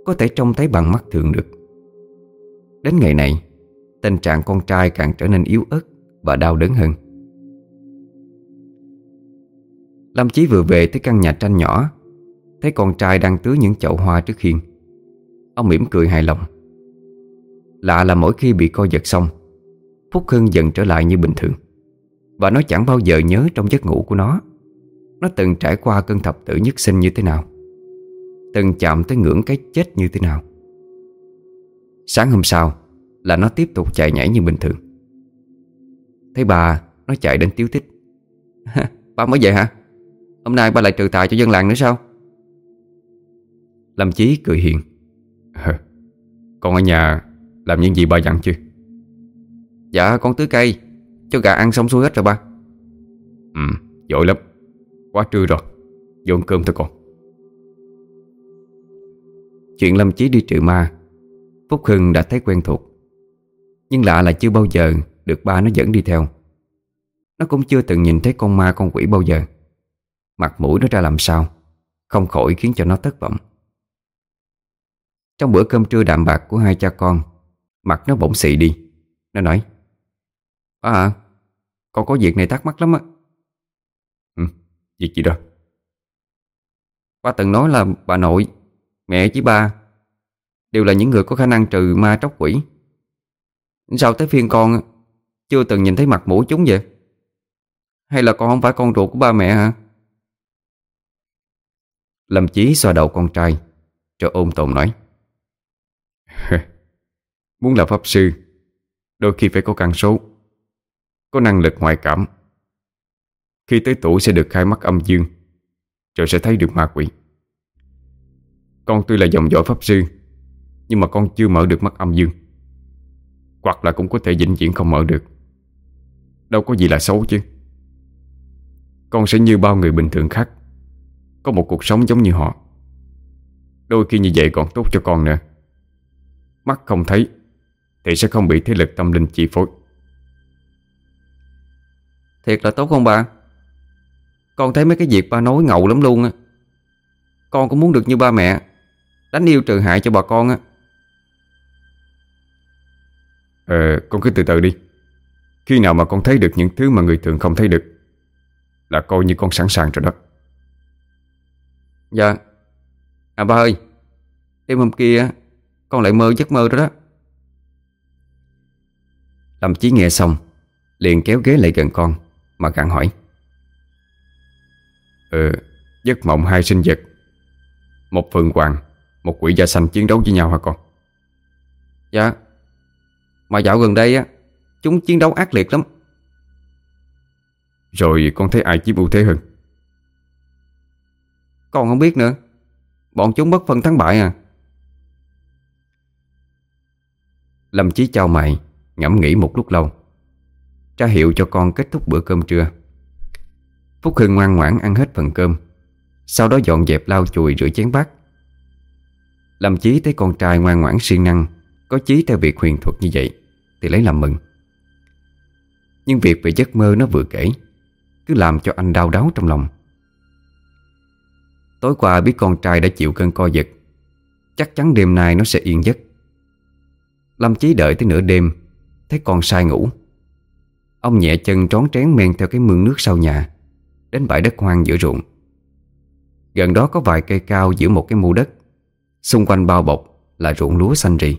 Có thể trông thấy bằng mắt thường được. Đến ngày này, Tình trạng con trai càng trở nên yếu ớt Và đau đớn hơn. Lâm Chí vừa về tới căn nhà tranh nhỏ, Thấy con trai đang tưới những chậu hoa trước hiên Ông mỉm cười hài lòng. Lạ là mỗi khi bị co giật xong Phúc Hưng dần trở lại như bình thường. Và nó chẳng bao giờ nhớ trong giấc ngủ của nó. Nó từng trải qua cơn thập tử nhất sinh như thế nào? Từng chạm tới ngưỡng cái chết như thế nào? Sáng hôm sau, Là nó tiếp tục chạy nhảy như bình thường. Thấy bà, Nó chạy đến tiếu tích. Ba mới về hả? Hôm nay ba lại trừ tài cho dân làng nữa sao? Lâm Chí cười hiền. Con ở nhà Làm những gì ba dặn chưa Dạ con tưới cây. Cho gà ăn xong xuôi hết rồi ba. Ừ dội lắm. Quá trưa rồi. Vô ăn cơm thôi con. Chuyện Lâm Chí đi trừ ma, Phúc Hưng đã thấy quen thuộc. Nhưng lạ là chưa bao giờ Được ba nó dẫn đi theo. Nó cũng chưa từng nhìn thấy con ma con quỷ bao giờ. Mặt mũi nó ra làm sao, Không khỏi khiến cho nó thất vọng. Trong bữa cơm trưa đạm bạc của hai cha con, Mặt nó bỗng xị đi. Nó nói Ba à Con có việc này thắc mắc lắm á. Ừ Việc gì đó? Ba từng nói là bà nội, Mẹ với ba Đều là những người có khả năng trừ ma tróc quỷ. Sao tới phiên con Chưa từng nhìn thấy mặt mũi chúng vậy? Hay là con không phải con ruột của ba mẹ hả? Lâm Chí xoa đầu con trai, Rồi ôm tồn nói. Muốn là pháp sư, Đôi khi phải có căn số. Có năng lực ngoại cảm. Khi tới tuổi sẽ được khai mắt âm dương Rồi sẽ thấy được ma quỷ. Con tuy là dòng dõi pháp sư, Nhưng mà con chưa mở được mắt âm dương. Hoặc là cũng có thể vĩnh viễn không mở được. Đâu có gì là xấu chứ. Con sẽ như bao người bình thường khác, có một cuộc sống giống như họ. Đôi khi như vậy còn tốt cho con nữa. Mắt không thấy Thì sẽ không bị thế lực tâm linh chi phối. Thiệt là tốt không bà? Con thấy mấy cái việc ba nói ngầu lắm luôn á. Con cũng muốn được như ba mẹ Đánh yêu trừ hại cho bà con á. Ờ con cứ từ từ đi. Khi nào mà con thấy được những thứ mà người thường không thấy được Là coi như con sẵn sàng rồi đó. Dạ. À ba ơi Đêm hôm kia Con lại mơ giấc mơ đó đó. Lâm Chí nghe xong Liền kéo ghế lại gần con mà gặng hỏi. Ừ Giấc mộng hai sinh vật. Một phượng hoàng, Một quỷ da xanh chiến đấu với nhau hả con? Dạ. Mà dạo gần đây á, Chúng chiến đấu ác liệt lắm. Rồi con thấy ai chiếm ưu thế hơn? Con không biết nữa. Bọn chúng bất phân thắng bại à. Lâm Chí chào mày, Ngẫm nghĩ một lúc lâu. Tra hiệu cho con kết thúc bữa cơm trưa. Phúc Hưng ngoan ngoãn ăn hết phần cơm. Sau đó dọn dẹp lau chùi rửa chén bát. Lâm Chí thấy con trai ngoan ngoãn siêng năng, Có chí theo việc huyền thuật như vậy, Thì lấy làm mừng. Nhưng việc về giấc mơ nó vừa kể, Cứ làm cho anh đau đáu trong lòng. Tối qua biết con trai đã chịu cơn co giật, Chắc chắn đêm nay nó sẽ yên giấc. Lâm Chí đợi tới nửa đêm, Thấy con sai ngủ. Ông nhẹ chân trón trén men theo cái mương nước sau nhà Đến bãi đất hoang giữa ruộng Gần đó có vài cây cao giữa một cái mu đất Xung quanh bao bọc là ruộng lúa xanh rì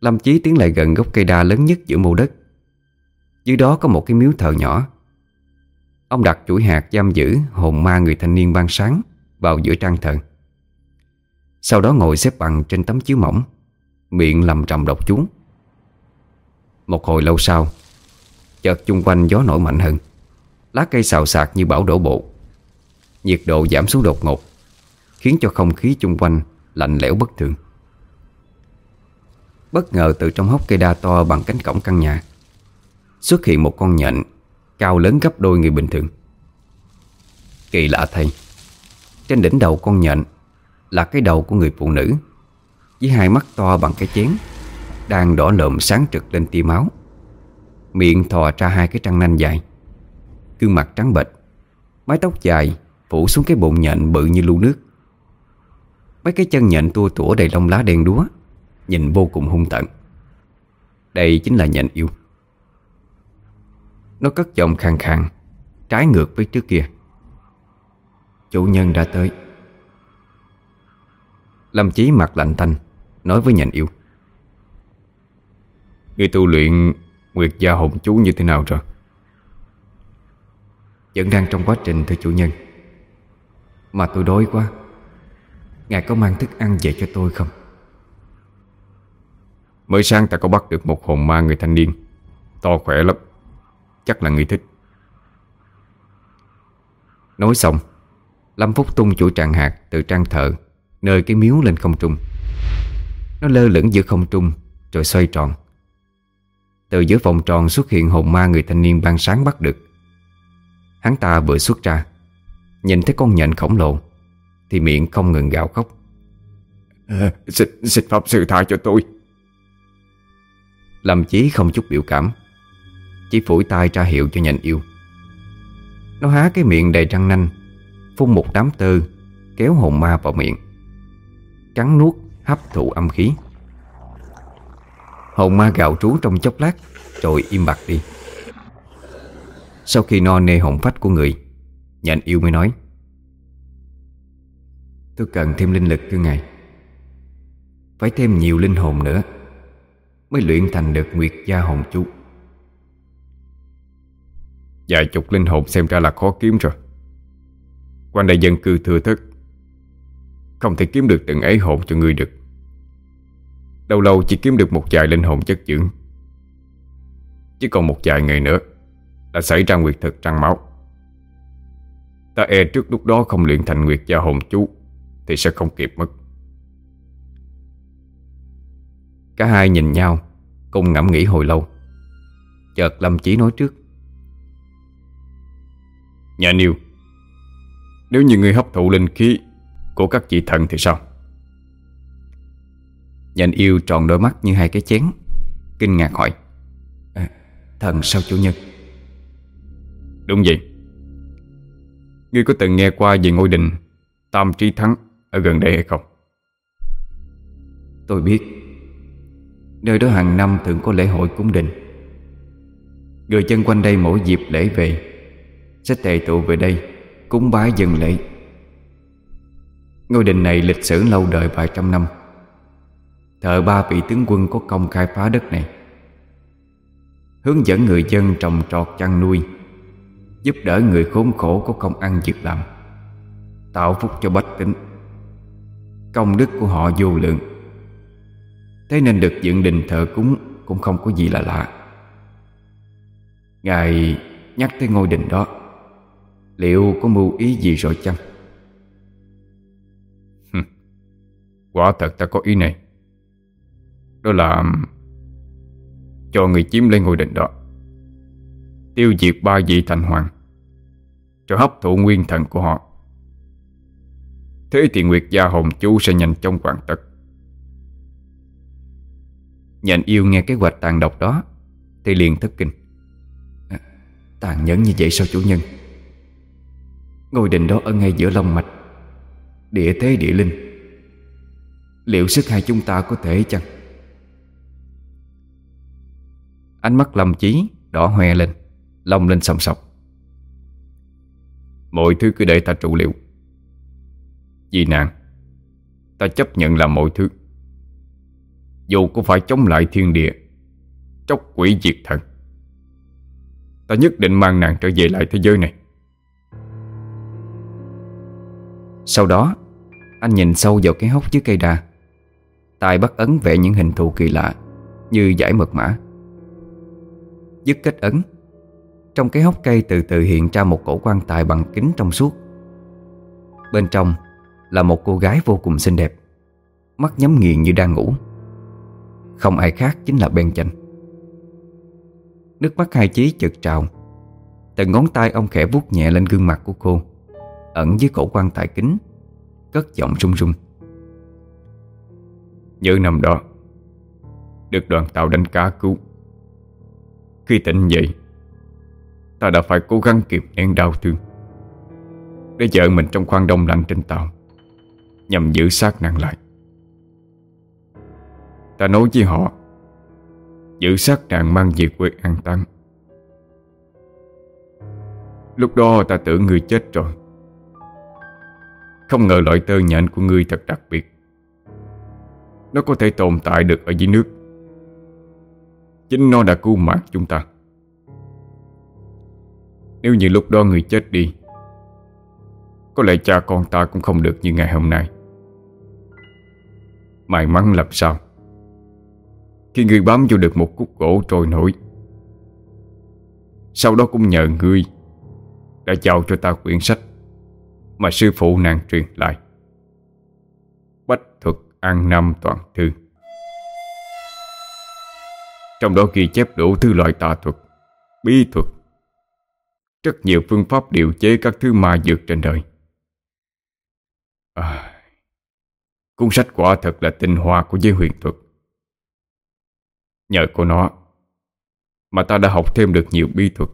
Lâm Chí tiến lại gần gốc cây đa lớn nhất giữa mu đất Dưới đó có một cái miếu thờ nhỏ Ông đặt chuỗi hạt giam giữ hồn ma người thanh niên ban sáng vào giữa trang thờ. Sau đó ngồi xếp bằng trên tấm chiếu mỏng, miệng lầm trầm độc chú. Một hồi lâu sau, chợt chung quanh gió nổi mạnh hơn, lá cây xào xạc như bão đổ bộ. Nhiệt độ giảm xuống đột ngột, khiến cho không khí chung quanh lạnh lẽo bất thường. Bất ngờ từ trong hốc cây đa to bằng cánh cổng căn nhà Xuất hiện một con nhện Cao lớn gấp đôi người bình thường Kỳ lạ thay Trên đỉnh đầu con nhện Là cái đầu của người phụ nữ Với hai mắt to bằng cái chén đang đỏ lợm sáng trực lên tia máu. Miệng thò ra hai cái răng nanh dài. Gương mặt trắng bệch, Mái tóc dài Phủ xuống cái bụng nhện bự như lu nước. Mấy cái chân nhện tua tủa đầy lông lá đen đúa, Nhìn vô cùng hung tận. Đây chính là nhện yêu. Nó cất giọng khàn khàn, Trái ngược với trước kia. Chủ nhân đã tới. Lâm Chí mặt lạnh tanh Nói với nhện yêu. Người tu luyện Nguyệt gia hồn chú như thế nào rồi? Vẫn đang trong quá trình, thưa chủ nhân. Mà tôi đói quá. Ngài có mang thức ăn về cho tôi không? Mới sáng ta có bắt được một hồn ma người thanh niên. To khỏe lắm. Chắc là người thích Nói xong, Lâm Phúc tung chuỗi tràng hạt từ trang thợ Nơi cái miếu lên không trung. Nó lơ lửng giữa không trung, Rồi xoay tròn. Từ giữa vòng tròn xuất hiện hồn ma người thanh niên ban sáng bắt được. Hắn ta vừa xuất ra Nhìn thấy con nhện khổng lồ Thì miệng không ngừng gào khóc. À, Xin, xin Pháp Sư tha cho tôi. Lâm Chí không chút biểu cảm Chỉ phủi tay ra hiệu cho nhện yêu. Nó há cái miệng đầy răng nanh Phun một đám tơ Kéo hồn ma vào miệng. Cắn nuốt hấp thụ âm khí Hồn ma gạo trú trong chốc lát, Rồi im bặt đi. Sau khi no nê hồn phách của người, Nhện yêu mới nói, Tôi cần thêm linh lực thưa ngài. Phải thêm nhiều linh hồn nữa, Mới luyện thành được Nguyệt Gia Hồn Chú. Vài chục linh hồn xem ra là khó kiếm rồi. Quanh đây dân cư thừa thức Không thể kiếm được từng ấy hồn cho người được đầu lâu chỉ kiếm được một vài linh hồn chất dưỡng. Chỉ còn một vài ngày nữa là xảy ra nguyệt thực trăng máu. Ta e trước lúc đó không luyện thành nguyệt gia hồn chú, Thì sẽ không kịp mất. Cả hai nhìn nhau Cùng ngẫm nghĩ hồi lâu. Chợt Lâm Chí nói trước. Nhà Niêu Nếu như người hấp thụ linh khí Của các vị thần thì sao? Nhện yêu tròn đôi mắt như hai cái chén. Kinh ngạc hỏi à, Thần sao chủ nhân? Đúng vậy. Ngươi có từng nghe qua về ngôi đình Tam Trí Thắng Ở gần đây hay không? Tôi biết. Nơi đó hàng năm thường có lễ hội cúng đình. Người dân quanh đây mỗi dịp lễ về Sẽ tề tụ về đây Cúng bái dân lễ. Ngôi đình này lịch sử lâu đời vài trăm năm. Thợ ba vị tướng quân có công khai phá đất này. Hướng dẫn người dân trồng trọt chăn nuôi, Giúp đỡ người khốn khổ có công ăn việc làm, Tạo phúc cho bách tính. Công đức của họ vô lượng. Thế nên được dựng đình thờ cúng Cũng không có gì là lạ. Ngài nhắc tới ngôi đình đó, Liệu có mưu ý gì rồi chăng? Quả thật ta có ý này. Đó là Cho người chiếm lấy ngôi đình đó. Tiêu diệt ba vị thành hoàng Cho hấp thụ nguyên thần của họ. Thế thì Nguyệt Gia Hồn Chú sẽ nhanh chóng hoàn tất. Nhện yêu nghe cái hoạch tàn độc đó Thì liền thất kinh. À, Tàn nhẫn như vậy sao chủ nhân? Ngôi đình đó ở ngay giữa long mạch Địa thế địa linh. Liệu sức hai chúng ta có thể chăng? Ánh mắt lâm chí Đỏ hoe lên, Lông lên sòng sọc. Mọi thứ cứ để ta trụ liệu. Vì nạn Ta chấp nhận làm mọi thứ. Dù có phải chống lại thiên địa, Chốc quỷ diệt thần, Ta nhất định mang nàng trở về lại thế giới này. Sau đó, Anh nhìn sâu vào cái hốc dưới cây đa Tài bắt ấn vẽ những hình thù kỳ lạ Như giải mật mã. Dứt kết ấn. Trong cái hốc cây từ từ hiện ra một cổ quan tài bằng kính trong suốt. Bên trong là một cô gái vô cùng xinh đẹp, Mắt nhắm nghiền như đang ngủ. Không ai khác chính là Ben Chanh. Nước mắt hai chí chợt trào, Từng ngón tay ông khẽ vuốt nhẹ lên gương mặt của cô, Ẩn dưới cổ quan tài kính, Cất giọng run run. Nhớ năm đó, Được đoàn tàu đánh cá cứu khi tỉnh dậy, Ta đã phải cố gắng kịp nén đau thương Để vợ mình trong khoang đông lạnh trên tàu Nhằm giữ xác nàng lại. Ta nói với họ, Giữ xác nàng mang về quê an táng. Lúc đó ta tưởng người chết rồi. Không ngờ loại tơ nhện của ngươi thật đặc biệt. Nó có thể tồn tại được ở dưới nước. Chính nó đã cứu mạng chúng ta. Nếu như lúc đó người chết đi, Có lẽ cha con ta cũng không được như ngày hôm nay. May mắn làm sao? Khi người bám vô được một cúc gỗ trôi nổi, Sau đó cũng nhờ ngươi Đã giao cho ta quyển sách Mà sư phụ nàng truyền lại. Bách thuật an nam toàn thư. Trong đó ghi chép đủ thứ loại tà thuật, Bí thuật. Rất nhiều phương pháp điều chế các thứ ma dược trên đời. À Cuốn sách quả thật là tinh hoa của giới huyền thuật. Nhờ của nó Mà ta đã học thêm được nhiều bí thuật,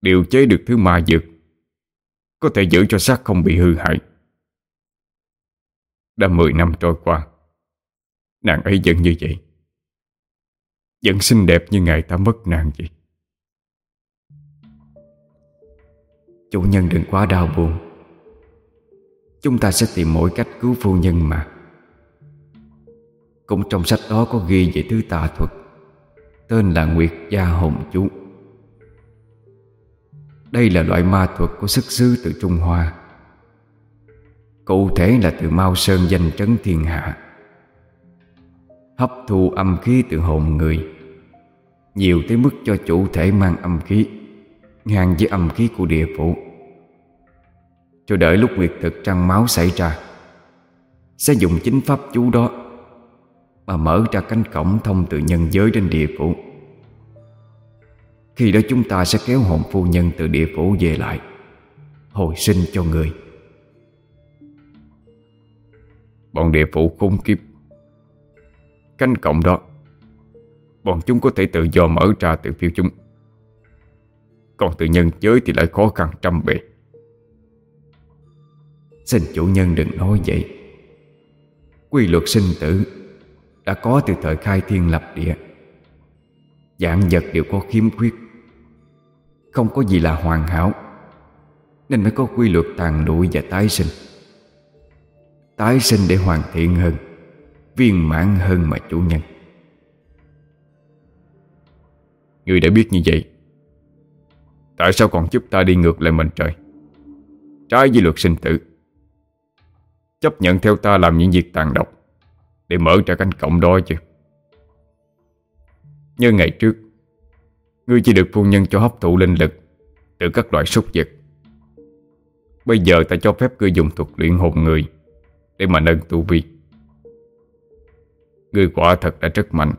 Điều chế được thứ ma dược, Có thể giữ cho xác không bị hư hại. Đã 10 năm trôi qua, Nàng ấy vẫn như vậy. Vẫn xinh đẹp như ngày ta mất nàng vậy. Chủ nhân đừng quá đau buồn. Chúng ta sẽ tìm mọi cách cứu phu nhân mà. Cũng trong sách đó có ghi về thứ tà thuật. Tên là Nguyệt Gia Hồng Chú. Đây là loại ma thuật có sức xứ từ Trung Hoa. Cụ thể là từ Mao Sơn danh trấn thiên hạ. Hấp thu âm khí từ hồn người. Nhiều tới mức cho chủ thể mang âm khí, Ngang với âm khí của địa phủ. Cho đợi lúc nguyệt thực trăng máu xảy ra, Sẽ dùng chính pháp chú đó Mà mở ra cánh cổng thông từ nhân giới đến địa phủ. Khi đó chúng ta sẽ kéo hồn phu nhân từ địa phủ về lại, Hồi sinh cho người. Bọn địa phủ khốn kiếp Cánh cổng đó. Bọn chúng có thể tự do mở ra từ phiêu chúng. Còn từ nhân giới thì lại khó khăn trăm bề. Xin chủ nhân đừng nói vậy. Quy luật sinh tử Đã có từ thời khai thiên lập địa. Dạng vật đều có khiếm khuyết. Không có gì là hoàn hảo, Nên mới có quy luật tàn lụi và tái sinh. Tái sinh để hoàn thiện hơn. Viên mãn hơn mà chủ nhân. Người đã biết như vậy, Tại sao còn giúp ta đi ngược lại mệnh trời? Trái với luật sinh tử, Chấp nhận theo ta làm những việc tàn độc Để mở ra cánh cổng đó chứ. Như ngày trước, Ngươi chỉ được phu nhân cho hấp thụ linh lực Từ các loại súc vật. Bây giờ ta cho phép ngươi dùng thuật luyện hồn người Để mà nâng tu vi người quả thật đã rất mạnh.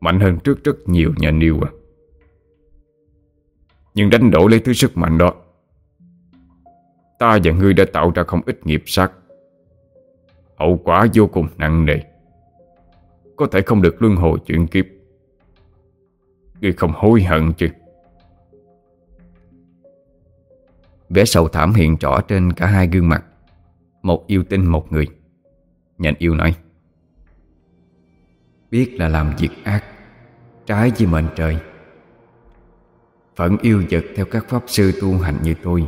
Mạnh hơn trước rất nhiều nhà niêu à. Nhưng đánh đổ lấy thứ sức mạnh đó, Ta và ngươi đã tạo ra không ít nghiệp sát. Hậu quả vô cùng nặng nề. Có thể không được luân hồi chuyển kiếp. Ngươi không hối hận chứ? Vẻ sầu thảm hiện rõ trên cả hai gương mặt. Một yêu tinh, một người. Nhện yêu nói Biết là làm việc ác, Trái với mệnh trời. Phận yêu vật theo các pháp sư tu hành như tôi,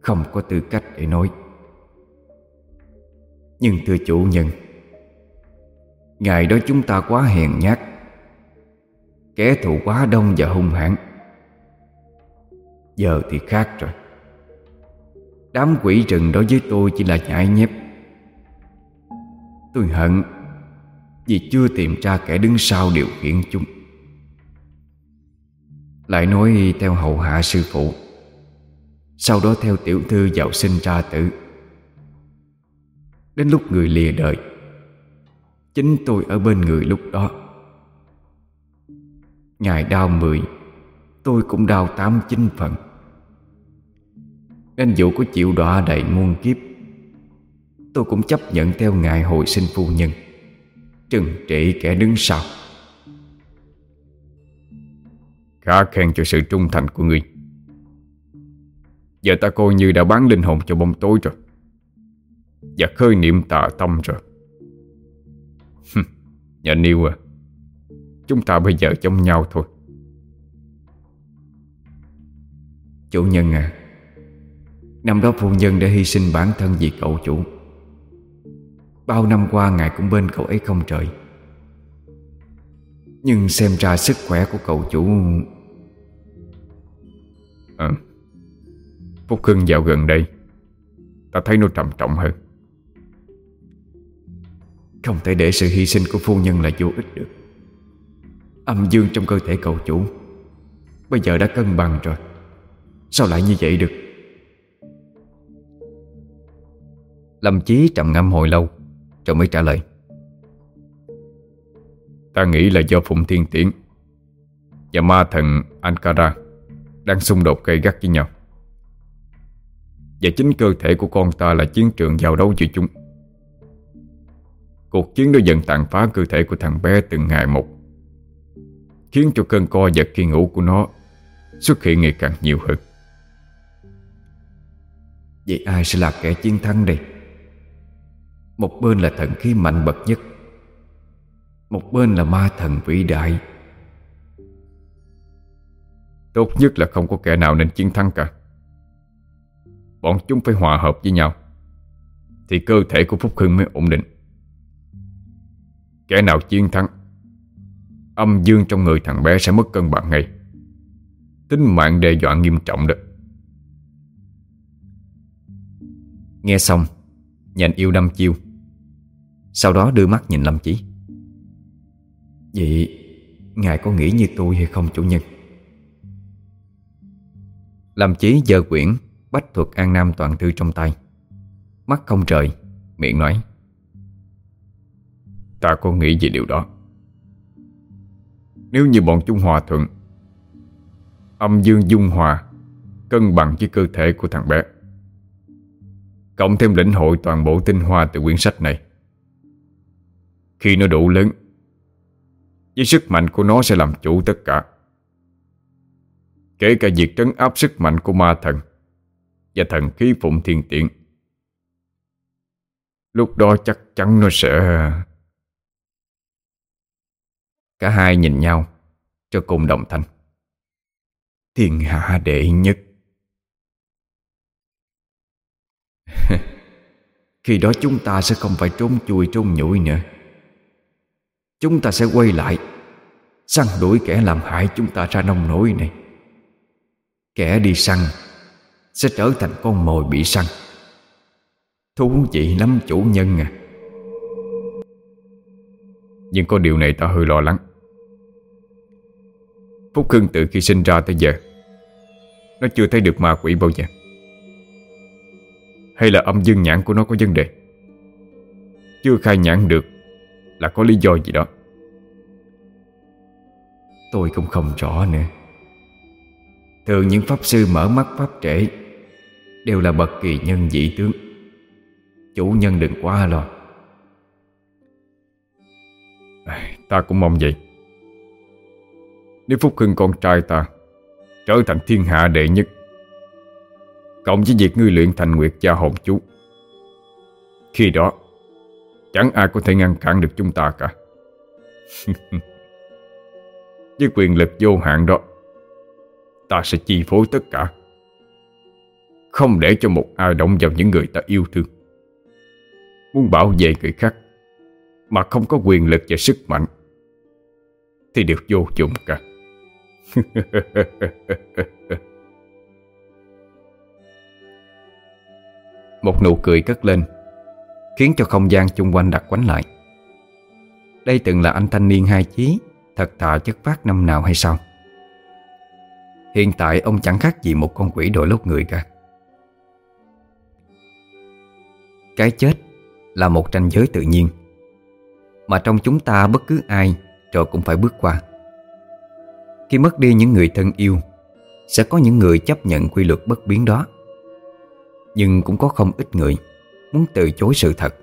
không có tư cách để nói. Nhưng thưa chủ nhân, Ngày đó chúng ta quá hèn nhát, Kẻ thù quá đông và hung hãn. Giờ thì khác rồi. Đám quỷ rừng đối với tôi chỉ là nhãi nhép. Tôi hận vì chưa tìm ra kẻ đứng sau điều khiển chúng. Lại nói theo hậu hạ sư phụ, sau đó theo tiểu thư vào sinh ra tử. Đến lúc người lìa đời, Chính tôi ở bên người lúc đó. Ngài đau mười, Tôi cũng đau tám chín phần. Nên dù có chịu đọa đầy muôn kiếp, Tôi cũng chấp nhận theo ngài hồi sinh phu nhân. Trừng trị kẻ đứng sau. Khá khen cho sự trung thành của ngươi. Giờ ta coi như đã bán linh hồn cho bóng tối rồi. Và khơi niệm tà tâm rồi. Nhà Niêu à Chúng ta bây giờ trong nhau thôi. Chủ nhân à Năm đó phu nhân đã hy sinh bản thân vì cậu chủ. Bao năm qua ngài cũng bên cậu ấy không trời. Nhưng xem ra sức khỏe của cậu chủ À Phúc Hưng dạo gần đây, Ta thấy nó trầm trọng hơn. Không thể để sự hy sinh của phu nhân là vô ích được. Âm dương trong cơ thể cậu chủ, Bây giờ đã cân bằng rồi. Sao lại như vậy được? Lâm Chí trầm ngâm hồi lâu. Rồi mới trả lời. Ta nghĩ là do Phụng Thiên Tiễn Và ma thần Ankara Đang xung đột gây gắt với nhau. Và chính cơ thể của con ta là chiến trường giao đấu giữa chúng. Cuộc chiến đó dần tàn phá cơ thể của thằng bé từng ngày một, Khiến cho cơn co giật khi ngủ của nó Xuất hiện ngày càng nhiều hơn. Vậy ai sẽ là kẻ chiến thắng đây? Một bên là thần khí mạnh bậc nhất. Một bên là ma thần vĩ đại. Tốt nhất là không có kẻ nào nên chiến thắng cả. Bọn chúng phải hòa hợp với nhau, Thì cơ thể của Phúc Hưng mới ổn định. Kẻ nào chiến thắng, Âm dương trong người thằng bé sẽ mất cân bằng ngay. Tính mạng đe dọa nghiêm trọng đó. Nghe xong Nhện yêu đâm chiêu. Sau đó đưa mắt nhìn Lâm Chí. Vậy, Ngài có nghĩ như tôi hay không chủ nhân? Lâm Chí giơ quyển Bách thuật An Nam toàn thư trong tay. Mắt không trời, Miệng nói. Ta có nghĩ về điều đó. Nếu như bọn chúng hòa thuận Âm dương dung hòa, Cân bằng với cơ thể của thằng bé Cộng thêm lĩnh hội toàn bộ tinh hoa từ quyển sách này. Khi nó đủ lớn, Với sức mạnh của nó sẽ làm chủ tất cả. Kể cả việc trấn áp sức mạnh của ma thần Và thần khí phụng thiên tiện Lúc đó chắc chắn nó sẽ Cả hai nhìn nhau Cho cùng đồng thanh. Thiên hạ đệ nhất. Khi đó chúng ta sẽ không phải trốn chui, trốn nhủi nữa. Chúng ta sẽ quay lại, Săn đuổi kẻ làm hại chúng ta ra nông nổi này. Kẻ đi săn Sẽ trở thành con mồi bị săn. Thú vị lắm, chủ nhân à. Nhưng có điều này ta hơi lo lắng. Phúc Hưng từ khi sinh ra tới giờ, Nó chưa thấy được ma quỷ bao giờ. Hay là âm dương nhãn của nó có vấn đề? Chưa khai nhãn được Là có lý do gì đó. Tôi cũng không rõ nữa. Thường những pháp sư mở mắt pháp trễ Đều là bậc kỳ nhân dị tướng. Chủ nhân đừng quá lo. À, ta cũng mong vậy. Nếu Phúc Hưng con trai ta Trở thành thiên hạ đệ nhất Cộng với việc ngươi luyện thành nguyệt gia hồn chú. Khi đó, Chẳng ai có thể ngăn cản được chúng ta cả. Với quyền lực vô hạn đó, Ta sẽ chi phối tất cả. Không để cho một ai động vào những người ta yêu thương. Muốn bảo vệ người khác Mà không có quyền lực và sức mạnh, Thì đều vô dụng cả. Một nụ cười cất lên, Khiến cho không gian chung quanh đặt quánh lại. Đây từng là anh thanh niên hai chí, Thật thà chất phát năm nào hay sao? Hiện tại ông chẳng khác gì một con quỷ đội lốt người cả. Cái chết là một tranh giới tự nhiên, Mà trong chúng ta bất cứ ai Rồi cũng phải bước qua. Khi mất đi những người thân yêu, Sẽ có những người chấp nhận quy luật bất biến đó. Nhưng cũng có không ít người Muốn từ chối sự thật,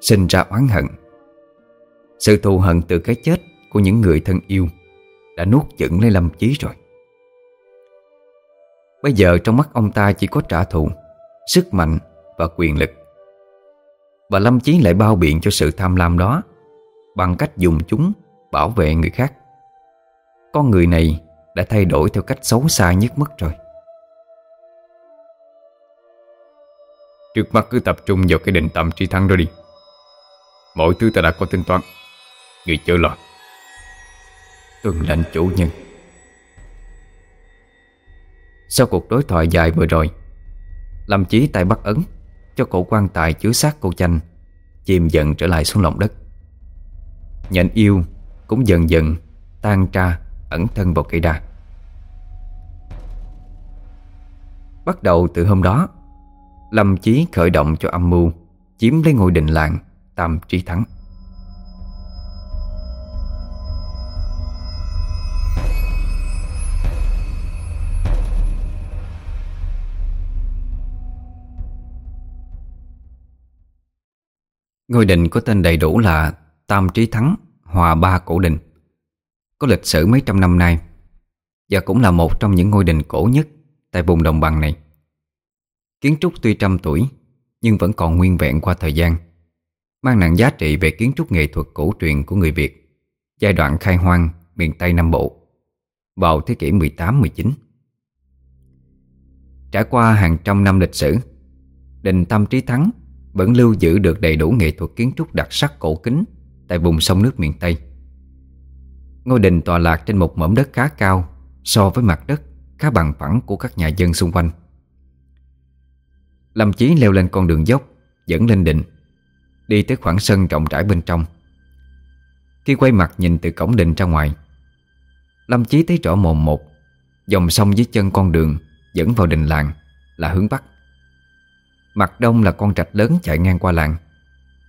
Sinh ra oán hận. Sự thù hận từ cái chết Của những người thân yêu Đã nuốt chửng lấy lâm chí rồi. Bây giờ trong mắt ông ta chỉ có trả thù, Sức mạnh và quyền lực. Và Lâm Chí lại bao biện cho sự tham lam đó Bằng cách dùng chúng bảo vệ người khác. Con người này đã thay đổi theo cách xấu xa nhất mất rồi. Trước mắt cứ tập trung vào cái định tâm trí thắng đó đi. Mọi thứ ta đã có tính toán. Người chớ lo. Tuân lệnh chủ nhân. Sau cuộc đối thoại dài vừa rồi, Lâm Chí tay bắt ấn, Cho cổ quan tài chứa xác cô chanh, Chìm dần trở lại xuống lòng đất. Nhện yêu cũng dần dần tan tra, ẩn thân vào cây đa. Bắt đầu từ hôm đó Lâm Chí khởi động cho âm mưu, Chiếm lấy ngôi đình làng Tam Trí Thắng. Ngôi đình có tên đầy đủ là Tam Trí Thắng, Hòa Ba Cổ Đình. Có lịch sử mấy trăm năm nay Và cũng là một trong những ngôi đình cổ nhất Tại vùng đồng bằng này. Kiến trúc tuy trăm tuổi, Nhưng vẫn còn nguyên vẹn qua thời gian Mang nặng giá trị về kiến trúc nghệ thuật cổ truyền của người Việt Giai đoạn khai hoang, miền Tây Nam Bộ Vào thế kỷ 18-19 Trải qua hàng trăm năm lịch sử, Đình Tam Trí Thắng vẫn lưu giữ được đầy đủ nghệ thuật kiến trúc đặc sắc cổ kính tại vùng sông nước miền Tây. Ngôi đình tọa lạc trên một mỏm đất khá cao so với mặt đất khá bằng phẳng của các nhà dân xung quanh. Lâm Chí leo lên con đường dốc dẫn lên đình, đi tới khoảng sân rộng rãi bên trong. Khi quay mặt nhìn từ cổng đình ra ngoài, Lâm Chí thấy rõ mồm một dòng sông dưới chân con đường dẫn vào đình làng là hướng Bắc. Mặt đông là con trạch lớn chạy ngang qua làng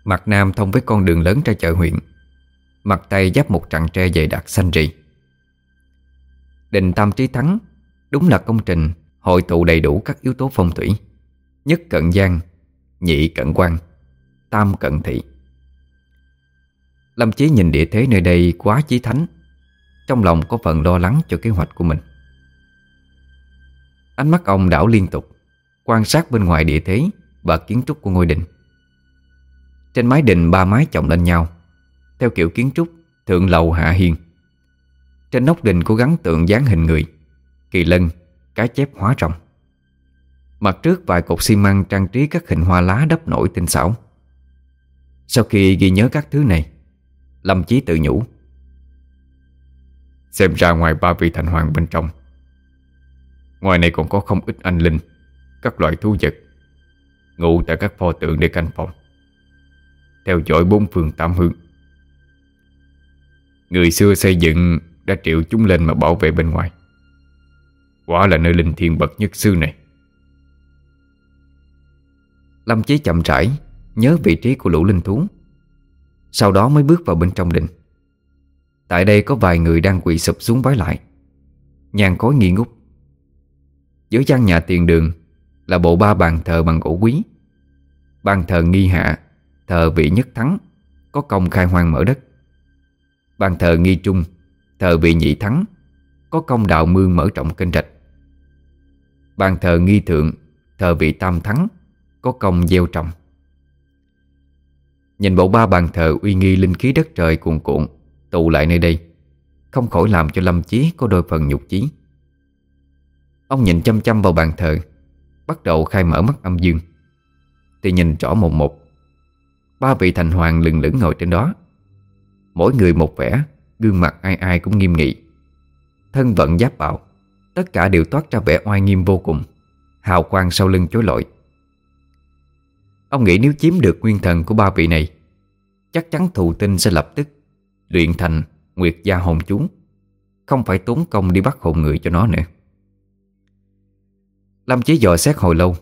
Mặt nam thông với con đường lớn ra chợ huyện Mặt tây giáp một trận tre dày đặc xanh rì Đình Tam Trí Thắng Đúng là công trình hội tụ đầy đủ các yếu tố phong thủy Nhất cận gian Nhị cận quan Tam cận thị. Lâm Chí nhìn địa thế nơi đây quá chí thánh Trong lòng có phần lo lắng cho kế hoạch của mình. Ánh mắt ông đảo liên tục Quan sát bên ngoài địa thế Và kiến trúc của ngôi đình. Trên mái đình ba mái chồng lên nhau Theo kiểu kiến trúc Thượng lầu hạ hiên Trên nóc đình có gắn tượng dáng hình người Kỳ lân, cá chép hóa rồng. Mặt trước vài cột xi măng trang trí các hình hoa lá đắp nổi tinh xảo. Sau khi ghi nhớ các thứ này, Lâm Chí tự nhủ. Xem ra ngoài ba vị thành hoàng bên trong, Ngoài này còn có không ít anh linh, Các loại thú vật, Ngủ tại các pho tượng để canh phòng. Theo dõi bốn phương tám hướng, Người xưa xây dựng Đã triệu chúng lên mà bảo vệ bên ngoài. Quả là nơi linh thiêng bậc nhất xưa này. Lâm Chí chậm rãi Nhớ vị trí của lũ linh thú. Sau đó mới bước vào bên trong đình. Tại đây có vài người đang quỳ sụp xuống vái lại. Nhàn cối nghi ngút. Giữa gian nhà tiền đường Là bộ ba bàn thờ bằng gỗ quý. Bàn thờ nghi hạ, Thờ vị nhất thắng, Có công khai hoang mở đất. Bàn thờ nghi trung, Thờ vị nhị thắng, Có công đạo mương mở trọng kênh rạch. Bàn thờ nghi thượng, Thờ vị tam thắng có công gieo trồng. Nhìn bộ ba bàn thờ uy nghi linh khí đất trời cuồn cuộn, Tụ lại nơi đây, Không khỏi làm cho Lâm Chí có đôi phần nhục chí. Ông nhìn chăm chăm vào bàn thờ, Bắt đầu khai mở mắt âm dương. Thì nhìn rõ một một, Ba vị thành hoàng lừng lững ngồi trên đó. Mỗi người một vẻ, Gương mặt ai ai cũng nghiêm nghị. Thân vận giáp bạo Tất cả đều toát ra vẻ oai nghiêm vô cùng, Hào quang sau lưng chối lỗi. Ông nghĩ nếu chiếm được nguyên thần của ba vị này, Chắc chắn thù tinh sẽ lập tức Luyện thành Nguyệt gia hồn chúng Không phải tốn công đi bắt hồn người cho nó nữa. Lâm Chí dò xét hồi lâu,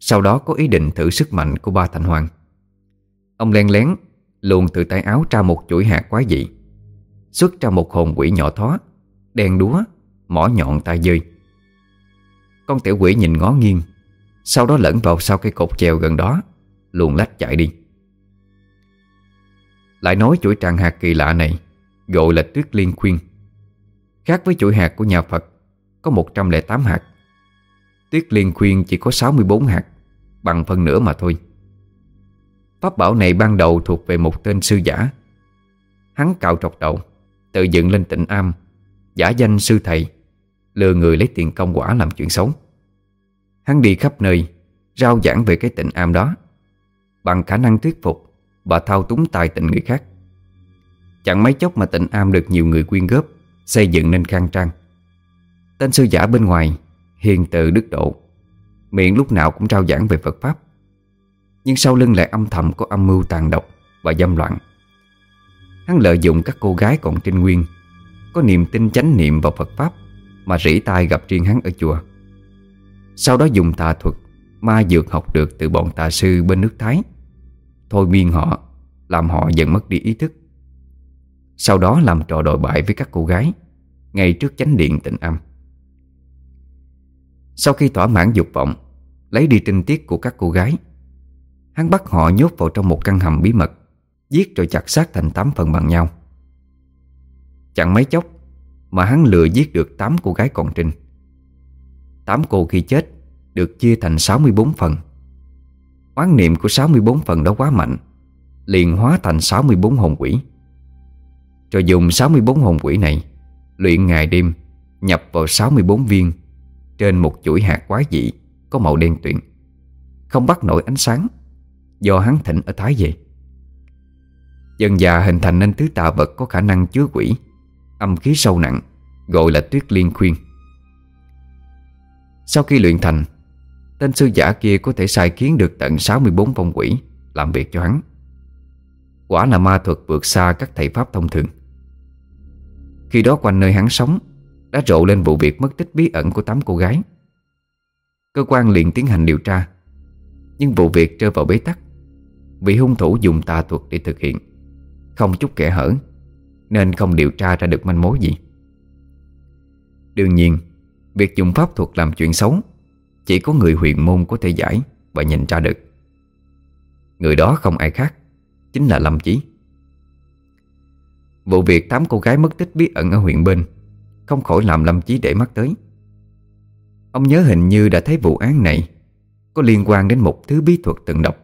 Sau đó có ý định thử sức mạnh của ba thành hoàng. Ông len lén Luồn từ tay áo ra một chuỗi hạt quái dị, Xuất ra một hồn quỷ nhỏ thó Đen đúa, Mỏ nhọn tay dơi. Con tiểu quỷ nhìn ngó nghiêng sau đó lẫn vào sau cây cột chèo gần đó, Luồn lách chạy đi. Lại nói chuỗi tràng hạt kỳ lạ này Gọi là tuyết liên khuyên. Khác với chuỗi hạt của nhà Phật, Có 108 hạt. Tuyết liên khuyên chỉ có 64 hạt, Bằng phần nửa mà thôi. Pháp bảo này ban đầu thuộc về một tên sư giả. Hắn cạo trọc đầu, Tự dựng lên tịnh am, Giả danh sư thầy, Lừa người lấy tiền công quả làm chuyện xấu. Hắn đi khắp nơi, Rao giảng về cái tịnh am đó. Bằng khả năng thuyết phục Và thao túng tài tịnh người khác. Chẳng mấy chốc mà tịnh am được nhiều người quyên góp, Xây dựng nên khang trang. Tên sư giả bên ngoài, Hiền từ đức độ, Miệng lúc nào cũng trao giảng về Phật Pháp. Nhưng sau lưng lại âm thầm có âm mưu tàn độc Và dâm loạn. Hắn lợi dụng các cô gái còn trinh nguyên, Có niềm tin chánh niệm vào Phật Pháp Mà rỉ tai gặp riêng hắn ở chùa. Sau đó dùng tà thuật Ma dược học được từ bọn tà sư bên nước Thái. Thôi miên họ, Làm họ dần mất đi ý thức. Sau đó làm trò đòi bại với các cô gái, Ngay trước chánh điện tịnh âm. Sau khi thỏa mãn dục vọng, Lấy đi tinh tiết của các cô gái, Hắn bắt họ nhốt vào trong một căn hầm bí mật, Giết rồi chặt xác thành tám phần bằng nhau. Chẳng mấy chốc Mà hắn lừa giết được 8 cô gái còn trinh tám cô khi chết Được chia thành 64 phần. Oán niệm của 64 phần đó quá mạnh, Liền hóa thành 64 hồn quỷ. Rồi dùng 64 hồn quỷ này Luyện ngày đêm, Nhập vào 64 viên Trên một chuỗi hạt quái dị Có màu đen tuyển Không bắt nổi ánh sáng Do hắn thịnh ở Thái về. Dần già hình thành nên thứ tà vật có khả năng chứa quỷ, Âm khí sâu nặng, Gọi là tuyết liên khuyên. Sau khi luyện thành, Tên sư giả kia có thể sai khiến được tận 64 phong quỷ Làm việc cho hắn. Quả là ma thuật vượt xa các thầy pháp thông thường. Khi đó quanh nơi hắn sống, Đã rộ lên vụ việc mất tích bí ẩn của tám cô gái. Cơ quan liền tiến hành điều tra, Nhưng vụ việc rơi vào bế tắc. Vì hung thủ dùng tà thuật để thực hiện, Không chút kẻ hở, Nên không điều tra ra được manh mối gì. Đương nhiên Việc dùng pháp thuật làm chuyện xấu, Chỉ có người huyền môn có thể giải Và nhìn ra được. Người đó không ai khác, Chính là Lâm Chí. Vụ việc tám cô gái mất tích bí ẩn ở huyện bên, Không khỏi làm Lâm Chí để mắt tới. Ông nhớ hình như đã thấy vụ án này Có liên quan đến một thứ bí thuật từng độc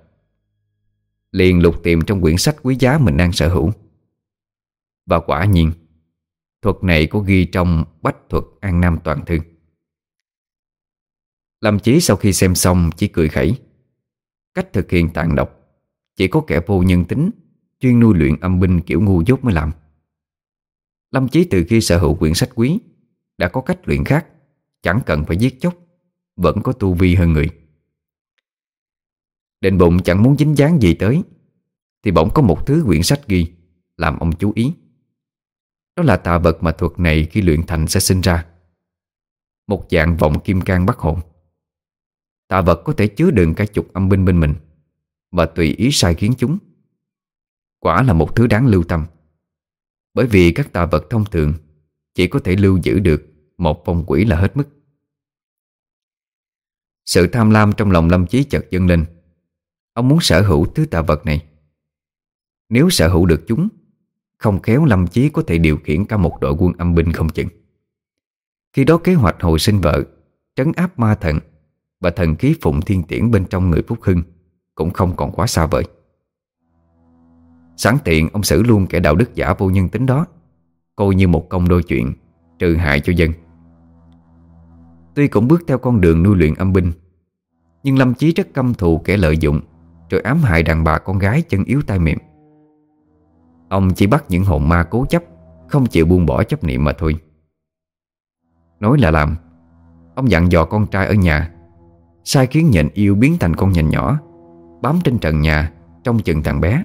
Liền lục tìm trong quyển sách quý giá mình đang sở hữu. Và quả nhiên, Thuật này có ghi trong Bách thuật An Nam Toàn Thư. Lâm Chí sau khi xem xong chỉ cười khẩy. Cách thực hiện tàn độc, Chỉ có kẻ vô nhân tính, Chuyên nuôi luyện âm binh kiểu ngu dốt mới làm. Lâm Chí từ khi sở hữu quyển sách quý, Đã có cách luyện khác, Chẳng cần phải giết chóc, Vẫn có tu vi hơn người. Đền bụng chẳng muốn dính dáng gì tới, Thì bỗng có một thứ quyển sách ghi, Làm ông chú ý. Đó là tà vật mà thuật này khi luyện thành sẽ sinh ra. Một dạng vọng kim cang bắt hồn. Tà vật có thể chứa đựng cả chục âm binh bên mình Và tùy ý sai khiến chúng. Quả là một thứ đáng lưu tâm, Bởi vì các tà vật thông thường Chỉ có thể lưu giữ được Một phong quỷ là hết mức. Sự tham lam trong lòng Lâm Chí chợt dâng lên. Ông muốn sở hữu thứ tà vật này. Nếu sở hữu được chúng, Không khéo Lâm Chí có thể điều khiển cả một đội quân âm binh không chừng. Khi đó kế hoạch hồi sinh vợ, Trấn áp ma thần và thần khí phụng thiên tiễn bên trong người Phúc Hưng Cũng không còn quá xa vời. Sáng tiện, ông xử luôn kẻ đạo đức giả vô nhân tính đó, Coi như một công đôi chuyện Trừ hại cho dân. Tuy cũng bước theo con đường nuôi luyện âm binh, Nhưng Lâm Chí rất căm thù kẻ lợi dụng Rồi ám hại đàn bà con gái chân yếu tay mềm Ông chỉ bắt những hồn ma cố chấp, Không chịu buông bỏ chấp niệm mà thôi. Nói là làm, Ông dặn dò con trai ở nhà Sai khiến nhện yêu biến thành con nhện nhỏ, Bám trên trần nhà, Trong chừng thằng bé.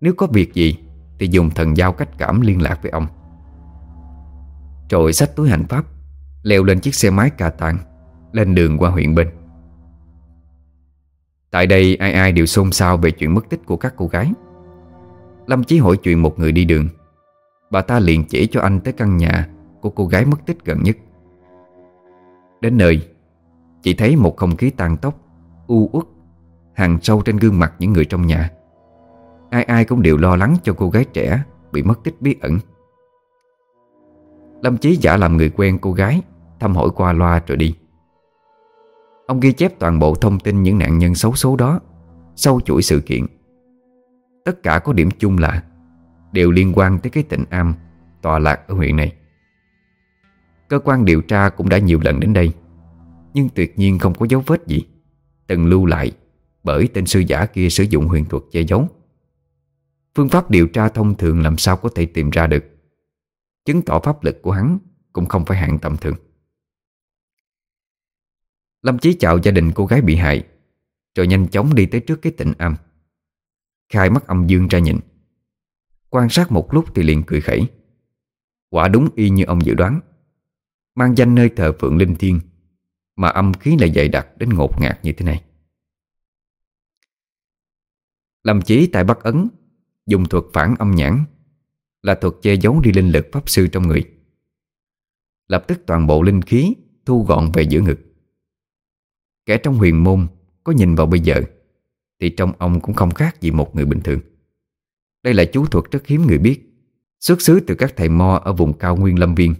Nếu có việc gì, Thì dùng thần giao cách cảm liên lạc với ông. Rồi xách túi hành pháp, Leo lên chiếc xe máy cà tàng Lên đường qua huyện bên. Tại đây, ai ai đều xôn xao Về chuyện mất tích của các cô gái. Lâm Chí hỏi chuyện một người đi đường. Bà ta liền chỉ cho anh tới căn nhà Của cô gái mất tích gần nhất. Đến nơi chỉ thấy một không khí tan tóc U uất, Hàng sâu trên gương mặt những người trong nhà. Ai ai cũng đều lo lắng cho cô gái trẻ Bị mất tích bí ẩn. Lâm Chí giả làm người quen cô gái, Thăm hỏi qua loa rồi đi. Ông ghi chép toàn bộ thông tin những nạn nhân xấu số đó Sâu chuỗi sự kiện. Tất cả có điểm chung là Đều liên quan tới cái tịnh am Tọa lạc ở huyện này. Cơ quan điều tra cũng đã nhiều lần đến đây. Nhưng tuyệt nhiên không có dấu vết gì. Từng lưu lại Bởi tên sư giả kia sử dụng huyền thuật che giấu. Phương pháp điều tra thông thường làm sao có thể tìm ra được. Chứng tỏ pháp lực của hắn Cũng không phải hạng tầm thường. Lâm Chí chào gia đình cô gái bị hại, Rồi nhanh chóng đi tới trước cái tịnh âm Khai mắt âm dương ra nhìn. Quan sát một lúc thì liền cười khẩy. Quả đúng y như ông dự đoán. Mang danh nơi thờ Phượng Linh Thiên mà âm khí lại dày đặc đến ngột ngạt như thế này. Lâm Chí tại Bắc Ấn, Dùng thuật phản âm nhãn, Là thuật che giấu đi linh lực pháp sư trong người. Lập tức toàn bộ linh khí Thu gọn về giữa ngực. Kẻ trong huyền môn Có nhìn vào bây giờ, Thì trong ông cũng không khác gì một người bình thường. Đây là chú thuật rất hiếm người biết, Xuất xứ từ các thầy mo Ở vùng cao nguyên lâm viên.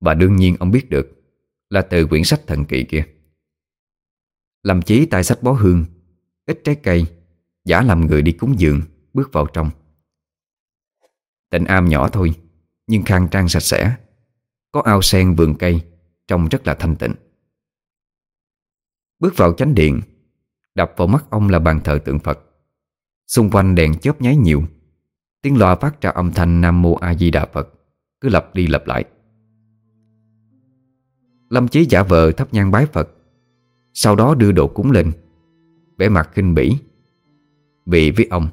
Và đương nhiên ông biết được là từ quyển sách thần kỳ kia. Làm chí tay sách bó hương, Ít trái cây, Giả làm người đi cúng dường, Bước vào trong. Tịnh am nhỏ thôi, Nhưng khang trang sạch sẽ, Có ao sen vườn cây, Trông rất là thanh tịnh. Bước vào chánh điện, Đập vào mắt ông là bàn thờ tượng Phật. Xung quanh đèn chớp nháy nhiều, Tiếng loa phát ra âm thanh Nam Mô A Di Đà Phật, Cứ lặp đi lặp lại. Lâm Chí giả vờ thắp nhang bái Phật. Sau đó đưa đồ cúng lên. Vẻ mặt khinh bỉ. Vì với ông,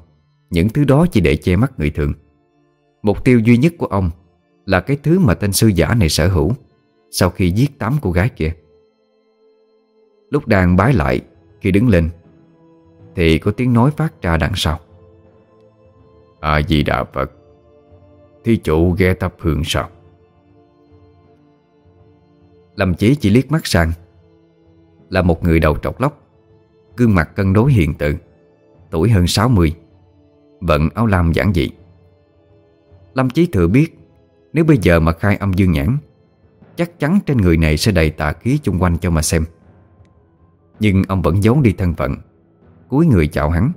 Những thứ đó chỉ để che mắt người thường. Mục tiêu duy nhất của ông Là cái thứ mà tên sư giả này sở hữu Sau khi giết tám cô gái kia. Lúc đang bái lại, Khi đứng lên, Thì có tiếng nói phát ra đằng sau. A-di-đà Phật, Thí chủ ghe thắp hương sao? Lâm Chí chỉ liếc mắt sang. Là một người đầu trọc lóc, Gương mặt cân đối hiện tự Tuổi hơn 60 Vận áo lam giản dị. Lâm Chí thừa biết, Nếu bây giờ mà khai âm dương nhãn, Chắc chắn trên người này sẽ đầy tà khí chung quanh cho mà xem. Nhưng ông vẫn giấu đi thân phận, cúi người chào hắn.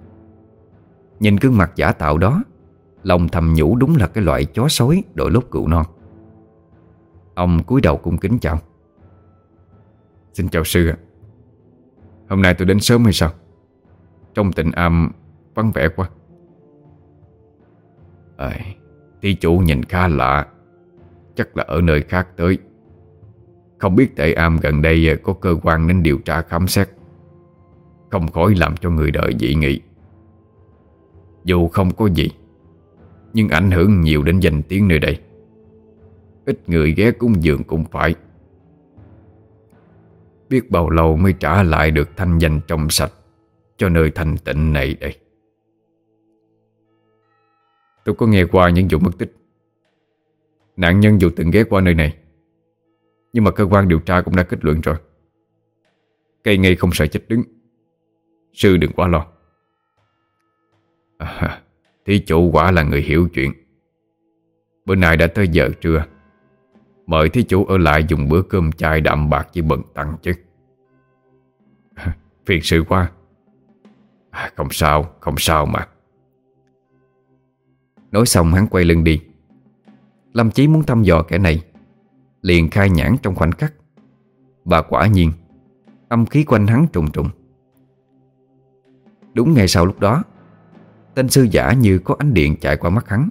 Nhìn gương mặt giả tạo đó, Lòng thầm nhủ đúng là cái loại chó sói Đội lốt cựu non. Ông cúi đầu cung kính chào. Xin chào sư ạ. Hôm nay tôi đến sớm hay sao? Trong tình am vắng vẻ quá. À, Tí chủ nhìn khá lạ. Chắc là ở nơi khác tới. Không biết tệ am gần đây Có cơ quan đến điều tra khám xét. Không khỏi làm cho người đợi dị nghị. Dù không có gì Nhưng ảnh hưởng nhiều đến danh tiếng nơi đây. Ít người ghé cúng dường cũng phải. Biết bao lâu mới trả lại được thanh danh trong sạch Cho nơi thanh tịnh này đây? Tôi có nghe qua những vụ mất tích. Nạn nhân dù từng ghé qua nơi này Nhưng mà cơ quan điều tra cũng đã kết luận rồi. Cây ngay không sợ chết đứng. Sư đừng quá lo. À, Thí chủ quả là người hiểu chuyện. Bữa nay đã tới giờ trưa. Mời thí chủ ở lại dùng bữa cơm chay đạm bạc với bận tăng chứ. Phiền sự quá. À, Không sao, không sao mà. Nói xong hắn quay lưng đi. Lâm Chí muốn thăm dò kẻ này. Liền khai nhãn trong khoảnh khắc. Và quả nhiên Âm khí quanh hắn trùng trùng. Đúng ngày sau lúc đó Tên sư giả như có ánh điện chạy qua mắt hắn.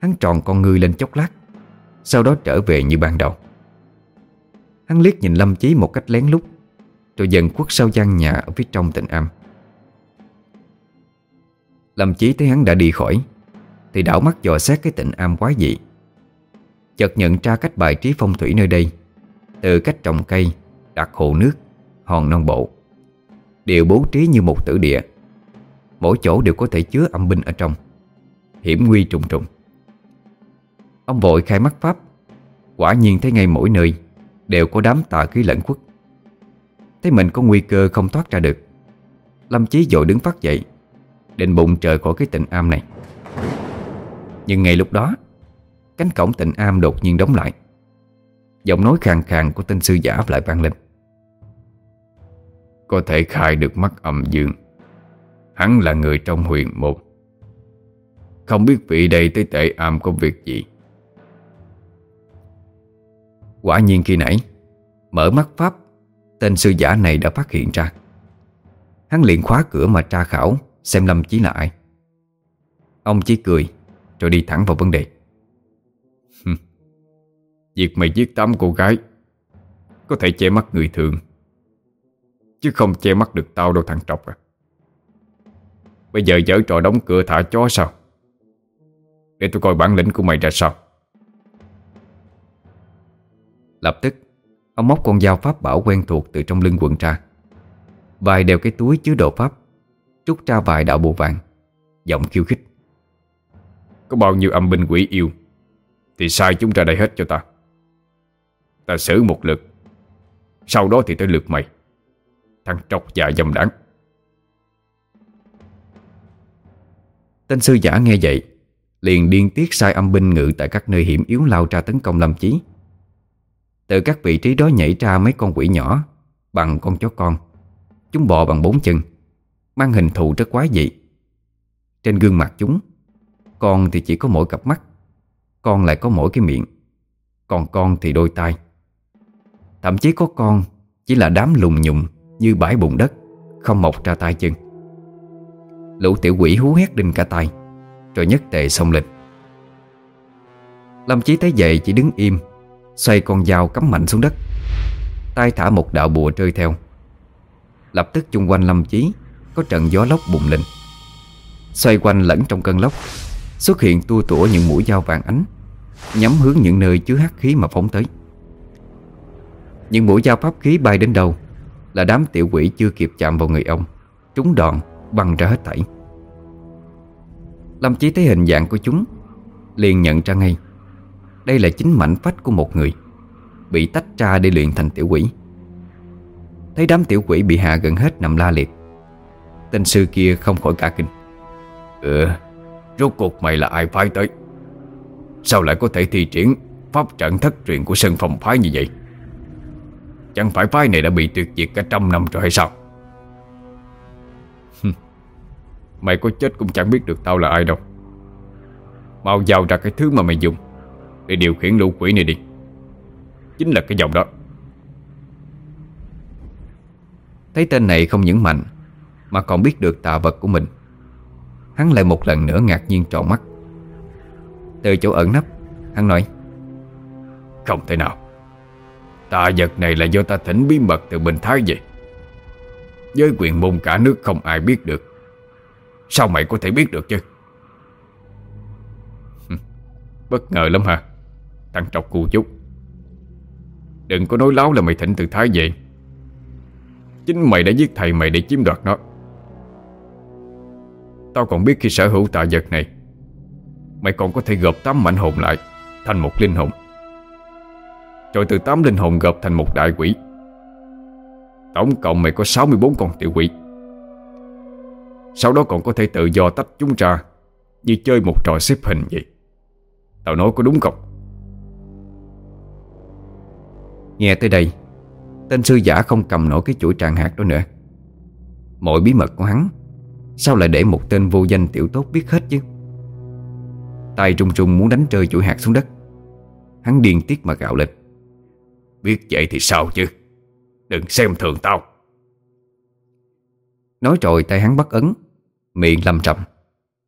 Hắn tròn con người lên chốc lát. Sau đó trở về như ban đầu. Hắn liếc nhìn Lâm Chí một cách lén lút, Rồi dần quất sau gian nhà ở phía trong tịnh am. Lâm Chí thấy hắn đã đi khỏi, Thì đảo mắt dò xét cái tịnh am quá dị. Chợt nhận ra cách bài trí phong thủy nơi đây, Từ cách trồng cây, Đặt hồ nước, Hòn non bộ. Đều bố trí như một tử địa, Mỗi chỗ đều có thể chứa âm binh ở trong, Hiểm nguy trùng trùng. Ông vội khai mắt pháp. Quả nhiên thấy ngay mỗi nơi, Đều có đám tà khí lẫn quất. Thấy mình có nguy cơ không thoát ra được, Lâm Chí dội đứng phát dậy, Định bụng trời khỏi cái tịnh am này. Nhưng ngay lúc đó, Cánh cổng tịnh am đột nhiên đóng lại. Giọng nói khàn khàn của tên sư giả lại vang lên. Có thể khai được mắt âm dương. Hắn là người trong huyện một Không biết vị đây tới tệ am có việc gì. Quả nhiên khi nãy, Mở mắt pháp, Tên sư giả này đã phát hiện ra. Hắn liền khóa cửa mà tra khảo Xem Lâm Chí là ai. Ông chỉ cười, Rồi đi thẳng vào vấn đề. Việc mày giết tám cô gái, Có thể che mắt người thường, Chứ không che mắt được tao đâu thằng trọc à. Bây giờ dở trò đóng cửa thả chó sao? Để tôi coi bản lĩnh của mày ra sao. Lập tức Ông móc con dao pháp bảo quen thuộc từ trong lưng quần ra Vài đeo cái túi chứa đồ pháp Trút ra vài đạo bùa vàng Giọng khiêu khích. Có bao nhiêu âm binh quỷ yêu Thì sai chúng ra đây hết cho ta. Ta xử một lượt Sau đó thì tới lượt mày. Thằng trọc dạ dâm đáng. Tên sư giả nghe vậy Liền điên tiết sai âm binh ngự Tại các nơi hiểm yếu lao ra tấn công Lâm Chí từ các vị trí đó nhảy ra mấy con quỷ nhỏ, Bằng con chó con. Chúng bò bằng bốn chân, Mang hình thù rất quái dị. Trên gương mặt chúng, Con thì chỉ có mỗi cặp mắt, Con lại có mỗi cái miệng, Còn con thì đôi tai. Thậm chí có con Chỉ là đám lùng nhùng Như bãi bùn đất, Không mọc ra tay chân. Lũ tiểu quỷ hú hét đinh cả tay Rồi nhất tề xông lên. Lâm Chí thấy vậy chỉ đứng im Xoay con dao cắm mạnh xuống đất. Tay thả một đạo bùa rơi theo. Lập tức chung quanh Lâm Chí, Có trận gió lốc bùng lên. Xoay quanh lẫn trong cơn lốc, Xuất hiện tua tủa những mũi dao vàng ánh, Nhắm hướng những nơi chứa hắc khí mà phóng tới. Những mũi dao pháp khí bay đến đâu Là đám tiểu quỷ chưa kịp chạm vào người ông, Trúng đòn, băng ra hết thảy. Lâm Chí thấy hình dạng của chúng, Liền nhận ra ngay. Đây là chính mảnh phách của một người, Bị tách ra để luyện thành tiểu quỷ. Thấy đám tiểu quỷ bị hạ gần hết nằm la liệt, Tên sư kia không khỏi cả kinh. Ừ Rốt cuộc mày là ai phái tới? Sao lại có thể thi triển Pháp trận thất truyền của sân phòng phái như vậy? Chẳng phải phái này đã bị tuyệt diệt cả trăm năm rồi hay sao? Mày có chết cũng chẳng biết được tao là ai đâu. Mau giao ra cái thứ mà mày dùng. Để điều khiển lũ quỷ này đi. Chính là cái dòng đó. Thấy tên này không những mạnh, Mà còn biết được tà vật của mình. Hắn lại một lần nữa ngạc nhiên tròn mắt. Từ chỗ ẩn nấp, Hắn nói, Không thể nào. Tà vật này là do ta thỉnh bí mật từ Bình Thái vậy Với quyền môn cả nước không ai biết được. Sao mày có thể biết được chứ? Bất ngờ lắm hả? Thằng trọc cu chút Đừng có nói láo là mày thỉnh từ Thái về. Chính mày đã giết thầy mày để chiếm đoạt nó. Tao còn biết khi sở hữu tạ vật này, Mày còn có thể gộp tám mảnh hồn lại Thành một linh hồn. Rồi từ tám linh hồn gộp thành một đại quỷ. Tổng cộng mày có 64 con tiểu quỷ. Sau đó còn có thể tự do tách chúng ra Như chơi một trò xếp hình vậy. Tao nói có đúng không? Nghe tới đây, Tên sư giả không cầm nổi cái chuỗi tràng hạt đó nữa. Mọi bí mật của hắn, Sao lại để một tên vô danh tiểu tốt biết hết chứ? Tay trung trung muốn đánh rơi chuỗi hạt xuống đất. Hắn điên tiết mà gạo lên. Biết vậy thì sao chứ? Đừng xem thường tao. Nói rồi tay hắn bắt ấn, Miệng lầm trầm,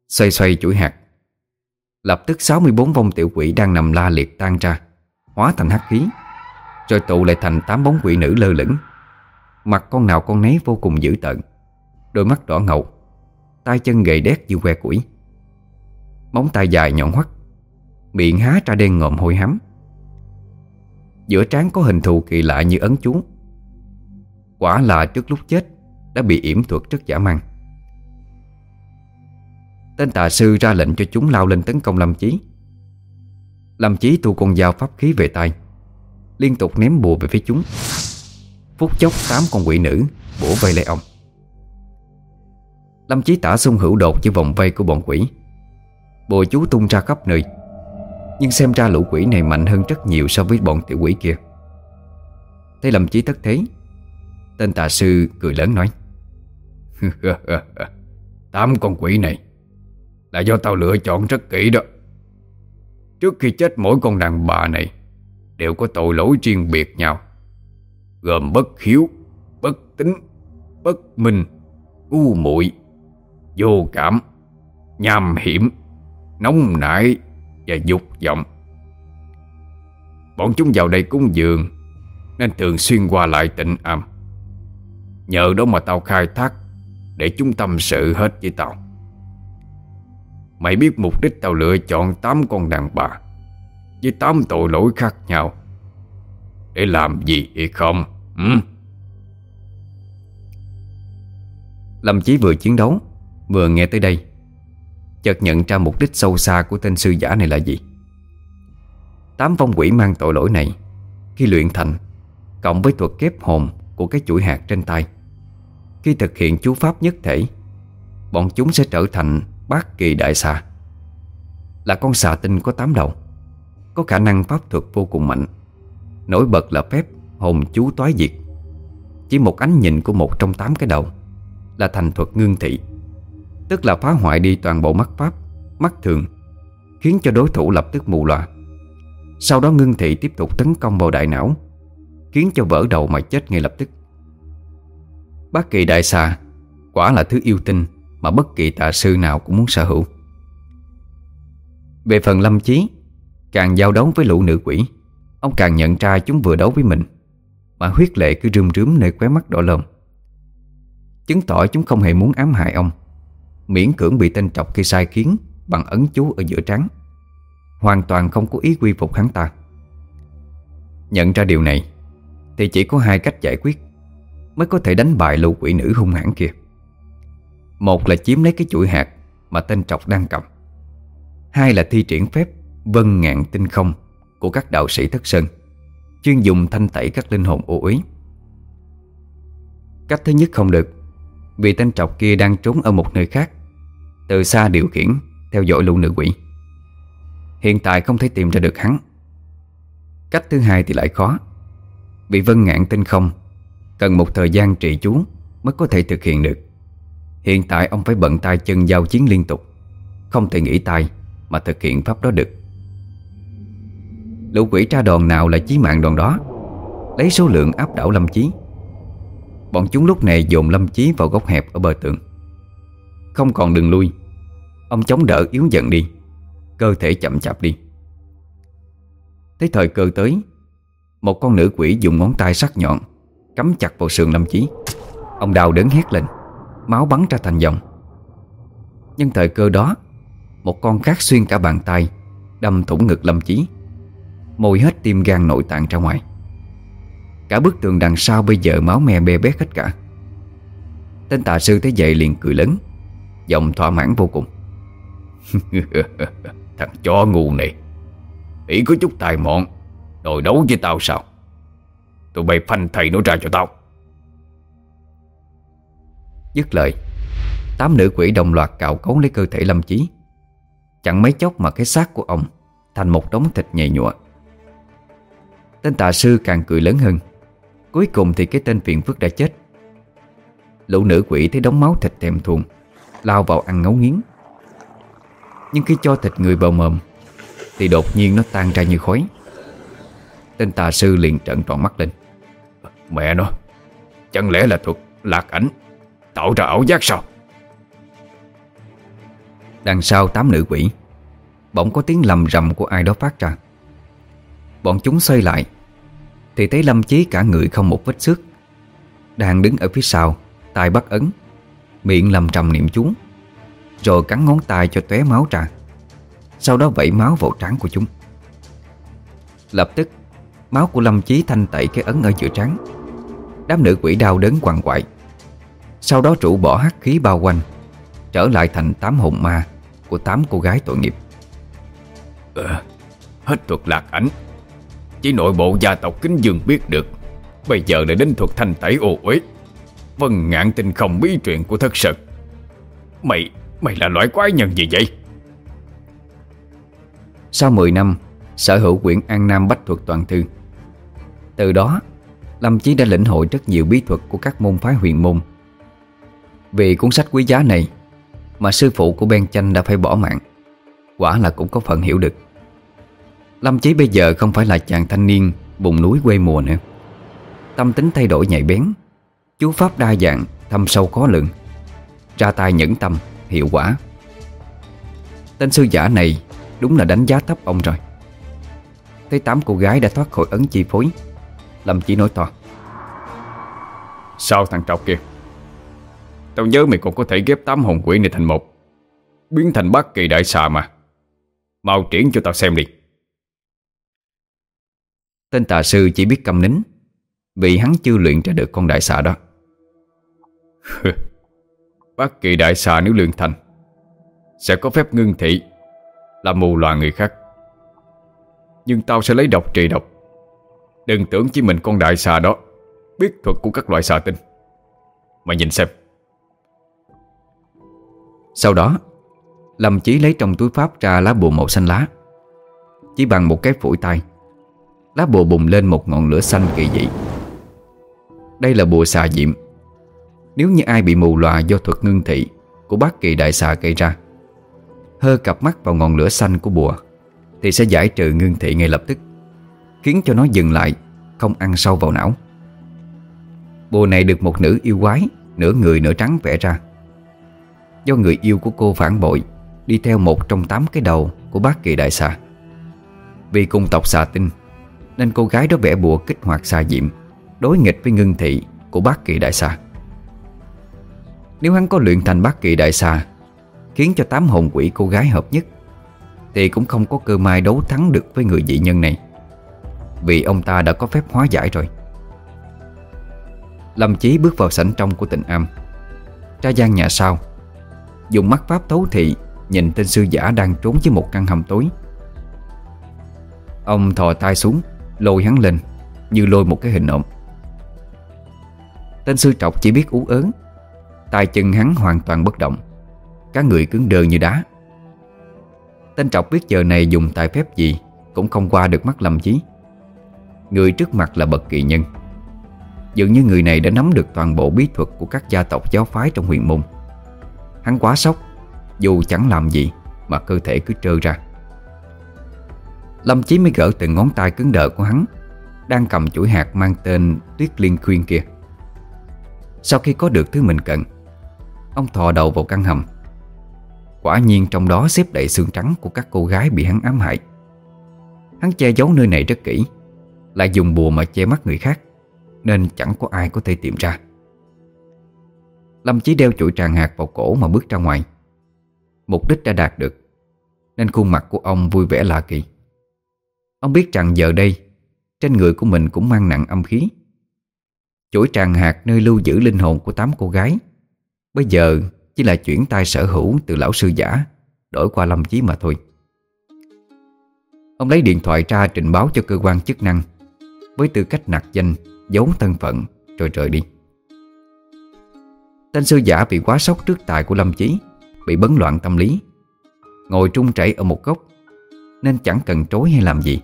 Xoay xoay chuỗi hạt. Lập tức 64 vong tiểu quỷ đang nằm la liệt tan ra, Hóa thành hắc khí. Rồi tụ lại thành tám bóng quỷ nữ lơ lửng. Mặt con nào con nấy vô cùng dữ tợn, Đôi mắt đỏ ngầu, tay chân gầy đét như que củi. Móng tay dài nhọn hoắt, Miệng há ra đen ngòm hôi hám. Giữa trán có hình thù kỳ lạ như ấn chú. Quả là trước lúc chết, Đã bị yểm thuật rất giả mang. Tên tà sư ra lệnh cho chúng lao lên tấn công Lâm Chí. Lâm Chí thu con dao pháp khí về tay. Liên tục ném bùa về phía chúng. Phút chốc, tám con quỷ nữ Bổ vây lấy ông. Lâm Chí tả xung hữu đột với vòng vây của bọn quỷ. Bùa chú tung ra khắp nơi, Nhưng xem ra lũ quỷ này mạnh hơn rất nhiều So với bọn tiểu quỷ kia. Thấy Lâm Chí thất thế, Tên tà sư cười lớn nói, Tám con quỷ này Là do tao lựa chọn rất kỹ đó. Trước khi chết, mỗi con đàn bà này Đều có tội lỗi riêng biệt nhau. Gồm bất hiếu, Bất tính Bất minh, U muội, Vô cảm, Nham hiểm, Nóng nảy Và dục vọng. Bọn chúng vào đây cúng dường Nên thường xuyên qua lại tịnh âm Nhờ đó mà tao khai thác Để chúng tâm sự hết với tao. Mày biết mục đích tao lựa chọn tám con đàn bà. Với tám tội lỗi khác nhau. Để làm gì hay không ừ? Lâm Chí vừa chiến đấu, Vừa nghe tới đây, Chợt nhận ra mục đích sâu xa của tên sư giả này là gì. Tám phong quỷ mang tội lỗi này, Khi luyện thành, Cộng với thuật kép hồn của cái chuỗi hạt trên tay, Khi thực hiện chú pháp nhất thể, Bọn chúng sẽ trở thành bát kỳ đại xà, Là con xà tinh có tám đầu. Có khả năng pháp thuật vô cùng mạnh. Nổi bật là phép hồn chú toái diệt. Chỉ một ánh nhìn của một trong tám cái đầu Là thành thuật ngưng thị, Tức là phá hoại đi toàn bộ mắt pháp, Mắt thường, Khiến cho đối thủ lập tức mù loà. Sau đó ngưng thị tiếp tục tấn công vào đại não, Khiến cho vỡ đầu mà chết ngay lập tức. Bác kỳ đại xà Quả là thứ yêu tinh Mà bất kỳ tạ sư nào cũng muốn sở hữu. Về phần lâm chí Càng giao đấu với lũ nữ quỷ Ông càng nhận ra chúng vừa đấu với mình Mà huyết lệ cứ rươm rướm nơi khóe mắt đỏ lồm Chứng tỏ chúng không hề muốn ám hại ông Miễn cưỡng bị tên trọc kia sai khiến Bằng ấn chú ở giữa trắng, Hoàn toàn không có ý quy phục hắn ta. Nhận ra điều này Thì chỉ có hai cách giải quyết Mới có thể đánh bại lũ quỷ nữ hung hãn kia. Một là chiếm lấy cái chuỗi hạt Mà tên trọc đang cầm. Hai là thi triển phép Vân ngạn tinh không Của các đạo sĩ thất sơn. Chuyên dùng thanh tẩy các linh hồn ô uế. Cách thứ nhất không được, Vì tên trọc kia đang trốn ở một nơi khác, từ xa điều khiển, Theo dõi lũ nữ quỷ. Hiện tại không thể tìm ra được hắn. Cách thứ hai thì lại khó, Vì vân ngạn tinh không Cần một thời gian trị chú Mới có thể thực hiện được. Hiện tại ông phải bận tay chân giao chiến liên tục, Không thể nghỉ tay Mà thực hiện pháp đó được. Lũ quỷ tra đòn nào là chí mạng đòn đó? Lấy số lượng áp đảo Lâm Chí. Bọn chúng lúc này dồn Lâm Chí vào góc hẹp ở bờ tường. Không còn đường lui. Ông chống đỡ yếu dần đi. Cơ thể chậm chạp đi. Thấy thời cơ tới, Một con nữ quỷ dùng ngón tay sắc nhọn, Cắm chặt vào sườn Lâm Chí. Ông đào đớn hét lên, Máu bắn ra thành dòng. Nhưng thời cơ đó, Một con khác xuyên cả bàn tay, Đâm thủng ngực Lâm Chí mồi hết tim gan nội tạng ra ngoài. Cả bức tường đằng sau bây giờ máu me bê bét hết cả. Tên tà sư thấy vậy liền cười lớn, Giọng thỏa mãn vô cùng. Thằng chó ngu này, Ý có chút tài mọn, Đòi đấu với tao sao? Tụi bay phanh thầy nó ra cho tao. Dứt lời, Tám nữ quỷ đồng loạt cạo cấu lấy cơ thể Lâm Chí. Chẳng mấy chốc mà cái xác của ông Thành một đống thịt nhầy nhụa. Tên tà sư càng cười lớn hơn. Cuối cùng thì cái tên phiền phức đã chết. Lũ nữ quỷ thấy đống máu thịt thèm thuồng, Lao vào ăn ngấu nghiến. Nhưng khi cho thịt người vào mồm, Thì đột nhiên nó tan ra như khói. Tên tà sư liền trợn tròn mắt lên. Mẹ nó, Chẳng lẽ là thuật lạc ảnh, Tạo ra ảo giác sao? Đằng sau tám nữ quỷ, Bỗng có tiếng lầm rầm của ai đó phát ra. Bọn chúng xoay lại thì thấy Lâm Chí cả người không một vết xước. Đang đứng ở phía sau tay bắt ấn Miệng lầm trầm niệm chú rồi cắn ngón tay cho tóe máu ra. Sau đó vẩy máu vào trán của chúng. Lập tức Máu của Lâm Chí thanh tẩy cái ấn ở giữa trán. Đám nữ quỷ đau đớn quằn quại. Sau đó trụ bỏ hắc khí bao quanh Trở lại thành tám hồn ma Của tám cô gái tội nghiệp. Ờ, Hết thuật lạc ảnh. Chỉ nội bộ gia tộc Kính Dương biết được, Bây giờ lại đến thuật thanh tẩy ô uế. Vân ngạn tình không bí truyền của thất sật. Mày Mày là loại quái nhân gì vậy? Sau 10 năm, Sở hữu quyển An Nam Bách Thuật Toàn Thư. Từ đó, Lâm Chí đã lĩnh hội rất nhiều bí thuật Của các môn phái huyền môn. Vì cuốn sách quý giá này Mà sư phụ của Ben Chanh đã phải bỏ mạng. Quả là cũng có phần hiểu được. Lâm Chí bây giờ không phải là chàng thanh niên Vùng núi quê mùa nữa. Tâm tính thay đổi nhạy bén Chú pháp đa dạng, thâm sâu khó lượng Ra tay nhẫn tâm, hiệu quả. Tên sư giả này Đúng là đánh giá thấp ông rồi. Thấy tám cô gái đã thoát khỏi ấn chi phối Lâm Chí nói to. Sao thằng trọc kia Tao nhớ mày còn có thể ghép tám hồn quỷ này thành một Biến thành bất kỳ đại xà mà. Mau triển cho tao xem đi. Tên tà sư chỉ biết cầm nín, Vì hắn chưa luyện ra được con đại xà đó. Bất kỳ đại xà nếu luyện thành, Sẽ có phép ngưng thị, Là mù loà người khác. Nhưng tao sẽ lấy độc trị độc. Đừng tưởng chỉ mình con đại xà đó Biết thuật của các loại xà tinh. Mày nhìn xem. Sau đó, Lâm Chí lấy trong túi pháp ra lá bùa màu xanh lá, Chỉ bằng một cái phủi tay. Lá bùa bùng lên một ngọn lửa xanh kỳ dị. Đây là bùa xà diệm. Nếu như ai bị mù lòa do thuật ngưng thị, Của bác kỳ đại xà gây ra, Hơ cặp mắt vào ngọn lửa xanh của bùa, Thì sẽ giải trừ ngưng thị ngay lập tức, Khiến cho nó dừng lại, Không ăn sâu vào não. Bùa này được một nữ yêu quái, Nửa người nửa trắng vẽ ra. Do người yêu của cô phản bội, Đi theo một trong tám cái đầu Của bác kỳ đại xà. Vì cùng tộc xà tinh nên cô gái đó vẽ bùa kích hoạt xà diệm, Đối nghịch với ngưng thị Của bác kỳ đại xà Nếu hắn có luyện thành bác kỳ đại xà Khiến cho tám hồn quỷ cô gái hợp nhất, Thì cũng không có cơ may đấu thắng được Với người dị nhân này, Vì ông ta đã có phép hóa giải rồi. Lâm Chí bước vào sảnh trong của tịnh am. Ra gian nhà sau, Dùng mắt pháp thấu thị, Nhìn tên sư giả đang trốn dưới một căn hầm tối. Ông thò tay xuống Lôi hắn lên, Như lôi một cái hình nộm Tên sư trọc chỉ biết ú ớn tay chân hắn hoàn toàn bất động Các người cứng đờ như đá. Tên trọc biết giờ này dùng tài phép gì, Cũng không qua được mắt lầm chí. Người trước mặt là bậc kỳ nhân. Dường như người này đã nắm được toàn bộ bí thuật Của các gia tộc giáo phái trong huyền môn. Hắn quá sốc, Dù chẳng làm gì Mà cơ thể cứ trơ ra. Lâm Chí mới gỡ từng ngón tay cứng đờ của hắn, Đang cầm chuỗi hạt mang tên Tuyết Liên Khuyên kia. Sau khi có được thứ mình cần, Ông thò đầu vào căn hầm. Quả nhiên trong đó xếp đầy xương trắng Của các cô gái bị hắn ám hại. Hắn che giấu nơi này rất kỹ, Lại dùng bùa mà che mắt người khác, Nên chẳng có ai có thể tìm ra. Lâm Chí đeo chuỗi tràng hạt vào cổ mà bước ra ngoài. Mục đích đã đạt được, Nên khuôn mặt của ông vui vẻ lạ kỳ. Ông biết rằng giờ đây, Trên người của mình cũng mang nặng âm khí. Chuỗi tràng hạt nơi lưu giữ linh hồn của tám cô gái. Bây giờ chỉ là chuyển tay sở hữu từ lão sư giả, Đổi qua Lâm Chí mà thôi. Ông lấy điện thoại ra trình báo cho cơ quan chức năng, Với tư cách nặc danh, Giấu thân phận, rồi rời đi. Tên sư giả bị quá sốc trước tài của Lâm Chí, Bị bấn loạn tâm lý. Ngồi trung chảy ở một góc, Nên chẳng cần trối hay làm gì.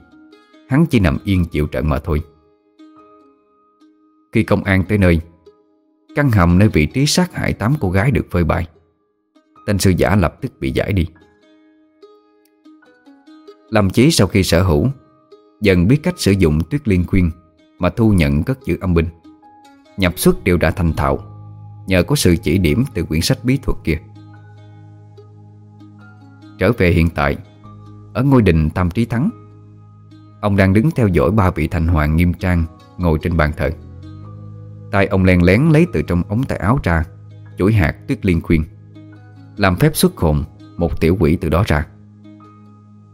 Hắn chỉ nằm yên chịu trận mà thôi. Khi công an tới nơi, Căn hầm nơi vị trí sát hại tám cô gái được phơi bày. Tên sư giả lập tức bị giải đi. Lâm Chí sau khi sở hữu, Dần biết cách sử dụng tuyết liên khuyên Mà thu nhận cất giữ âm binh. Nhập xuất đều đã thành thạo, Nhờ có sự chỉ điểm từ quyển sách bí thuật kia. Trở về hiện tại, Ở ngôi đình Tam Trí Thắng Ông đang đứng theo dõi ba vị thành hoàng nghiêm trang Ngồi trên bàn thờ. Tay ông len lén lấy từ trong ống tay áo ra Chuỗi hạt tuyết liên khuyên, Làm phép xuất hồn Một tiểu quỷ từ đó ra.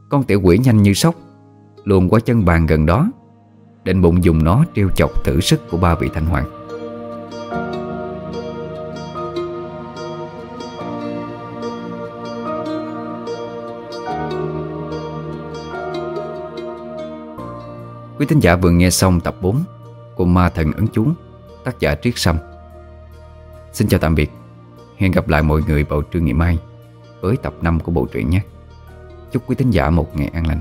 Con tiểu quỷ nhanh như sóc, Luồn qua chân bàn gần đó, Định bụng dùng nó trêu chọc thử sức của ba vị thành hoàng. Quý thính giả vừa nghe xong tập 4 của Ma Thần Ấn Chú tác giả Triết Sâm. Xin chào tạm biệt, hẹn gặp lại mọi người vào trưa ngày mai với tập 5 của bộ truyện nhé. Chúc quý thính giả một ngày an lành.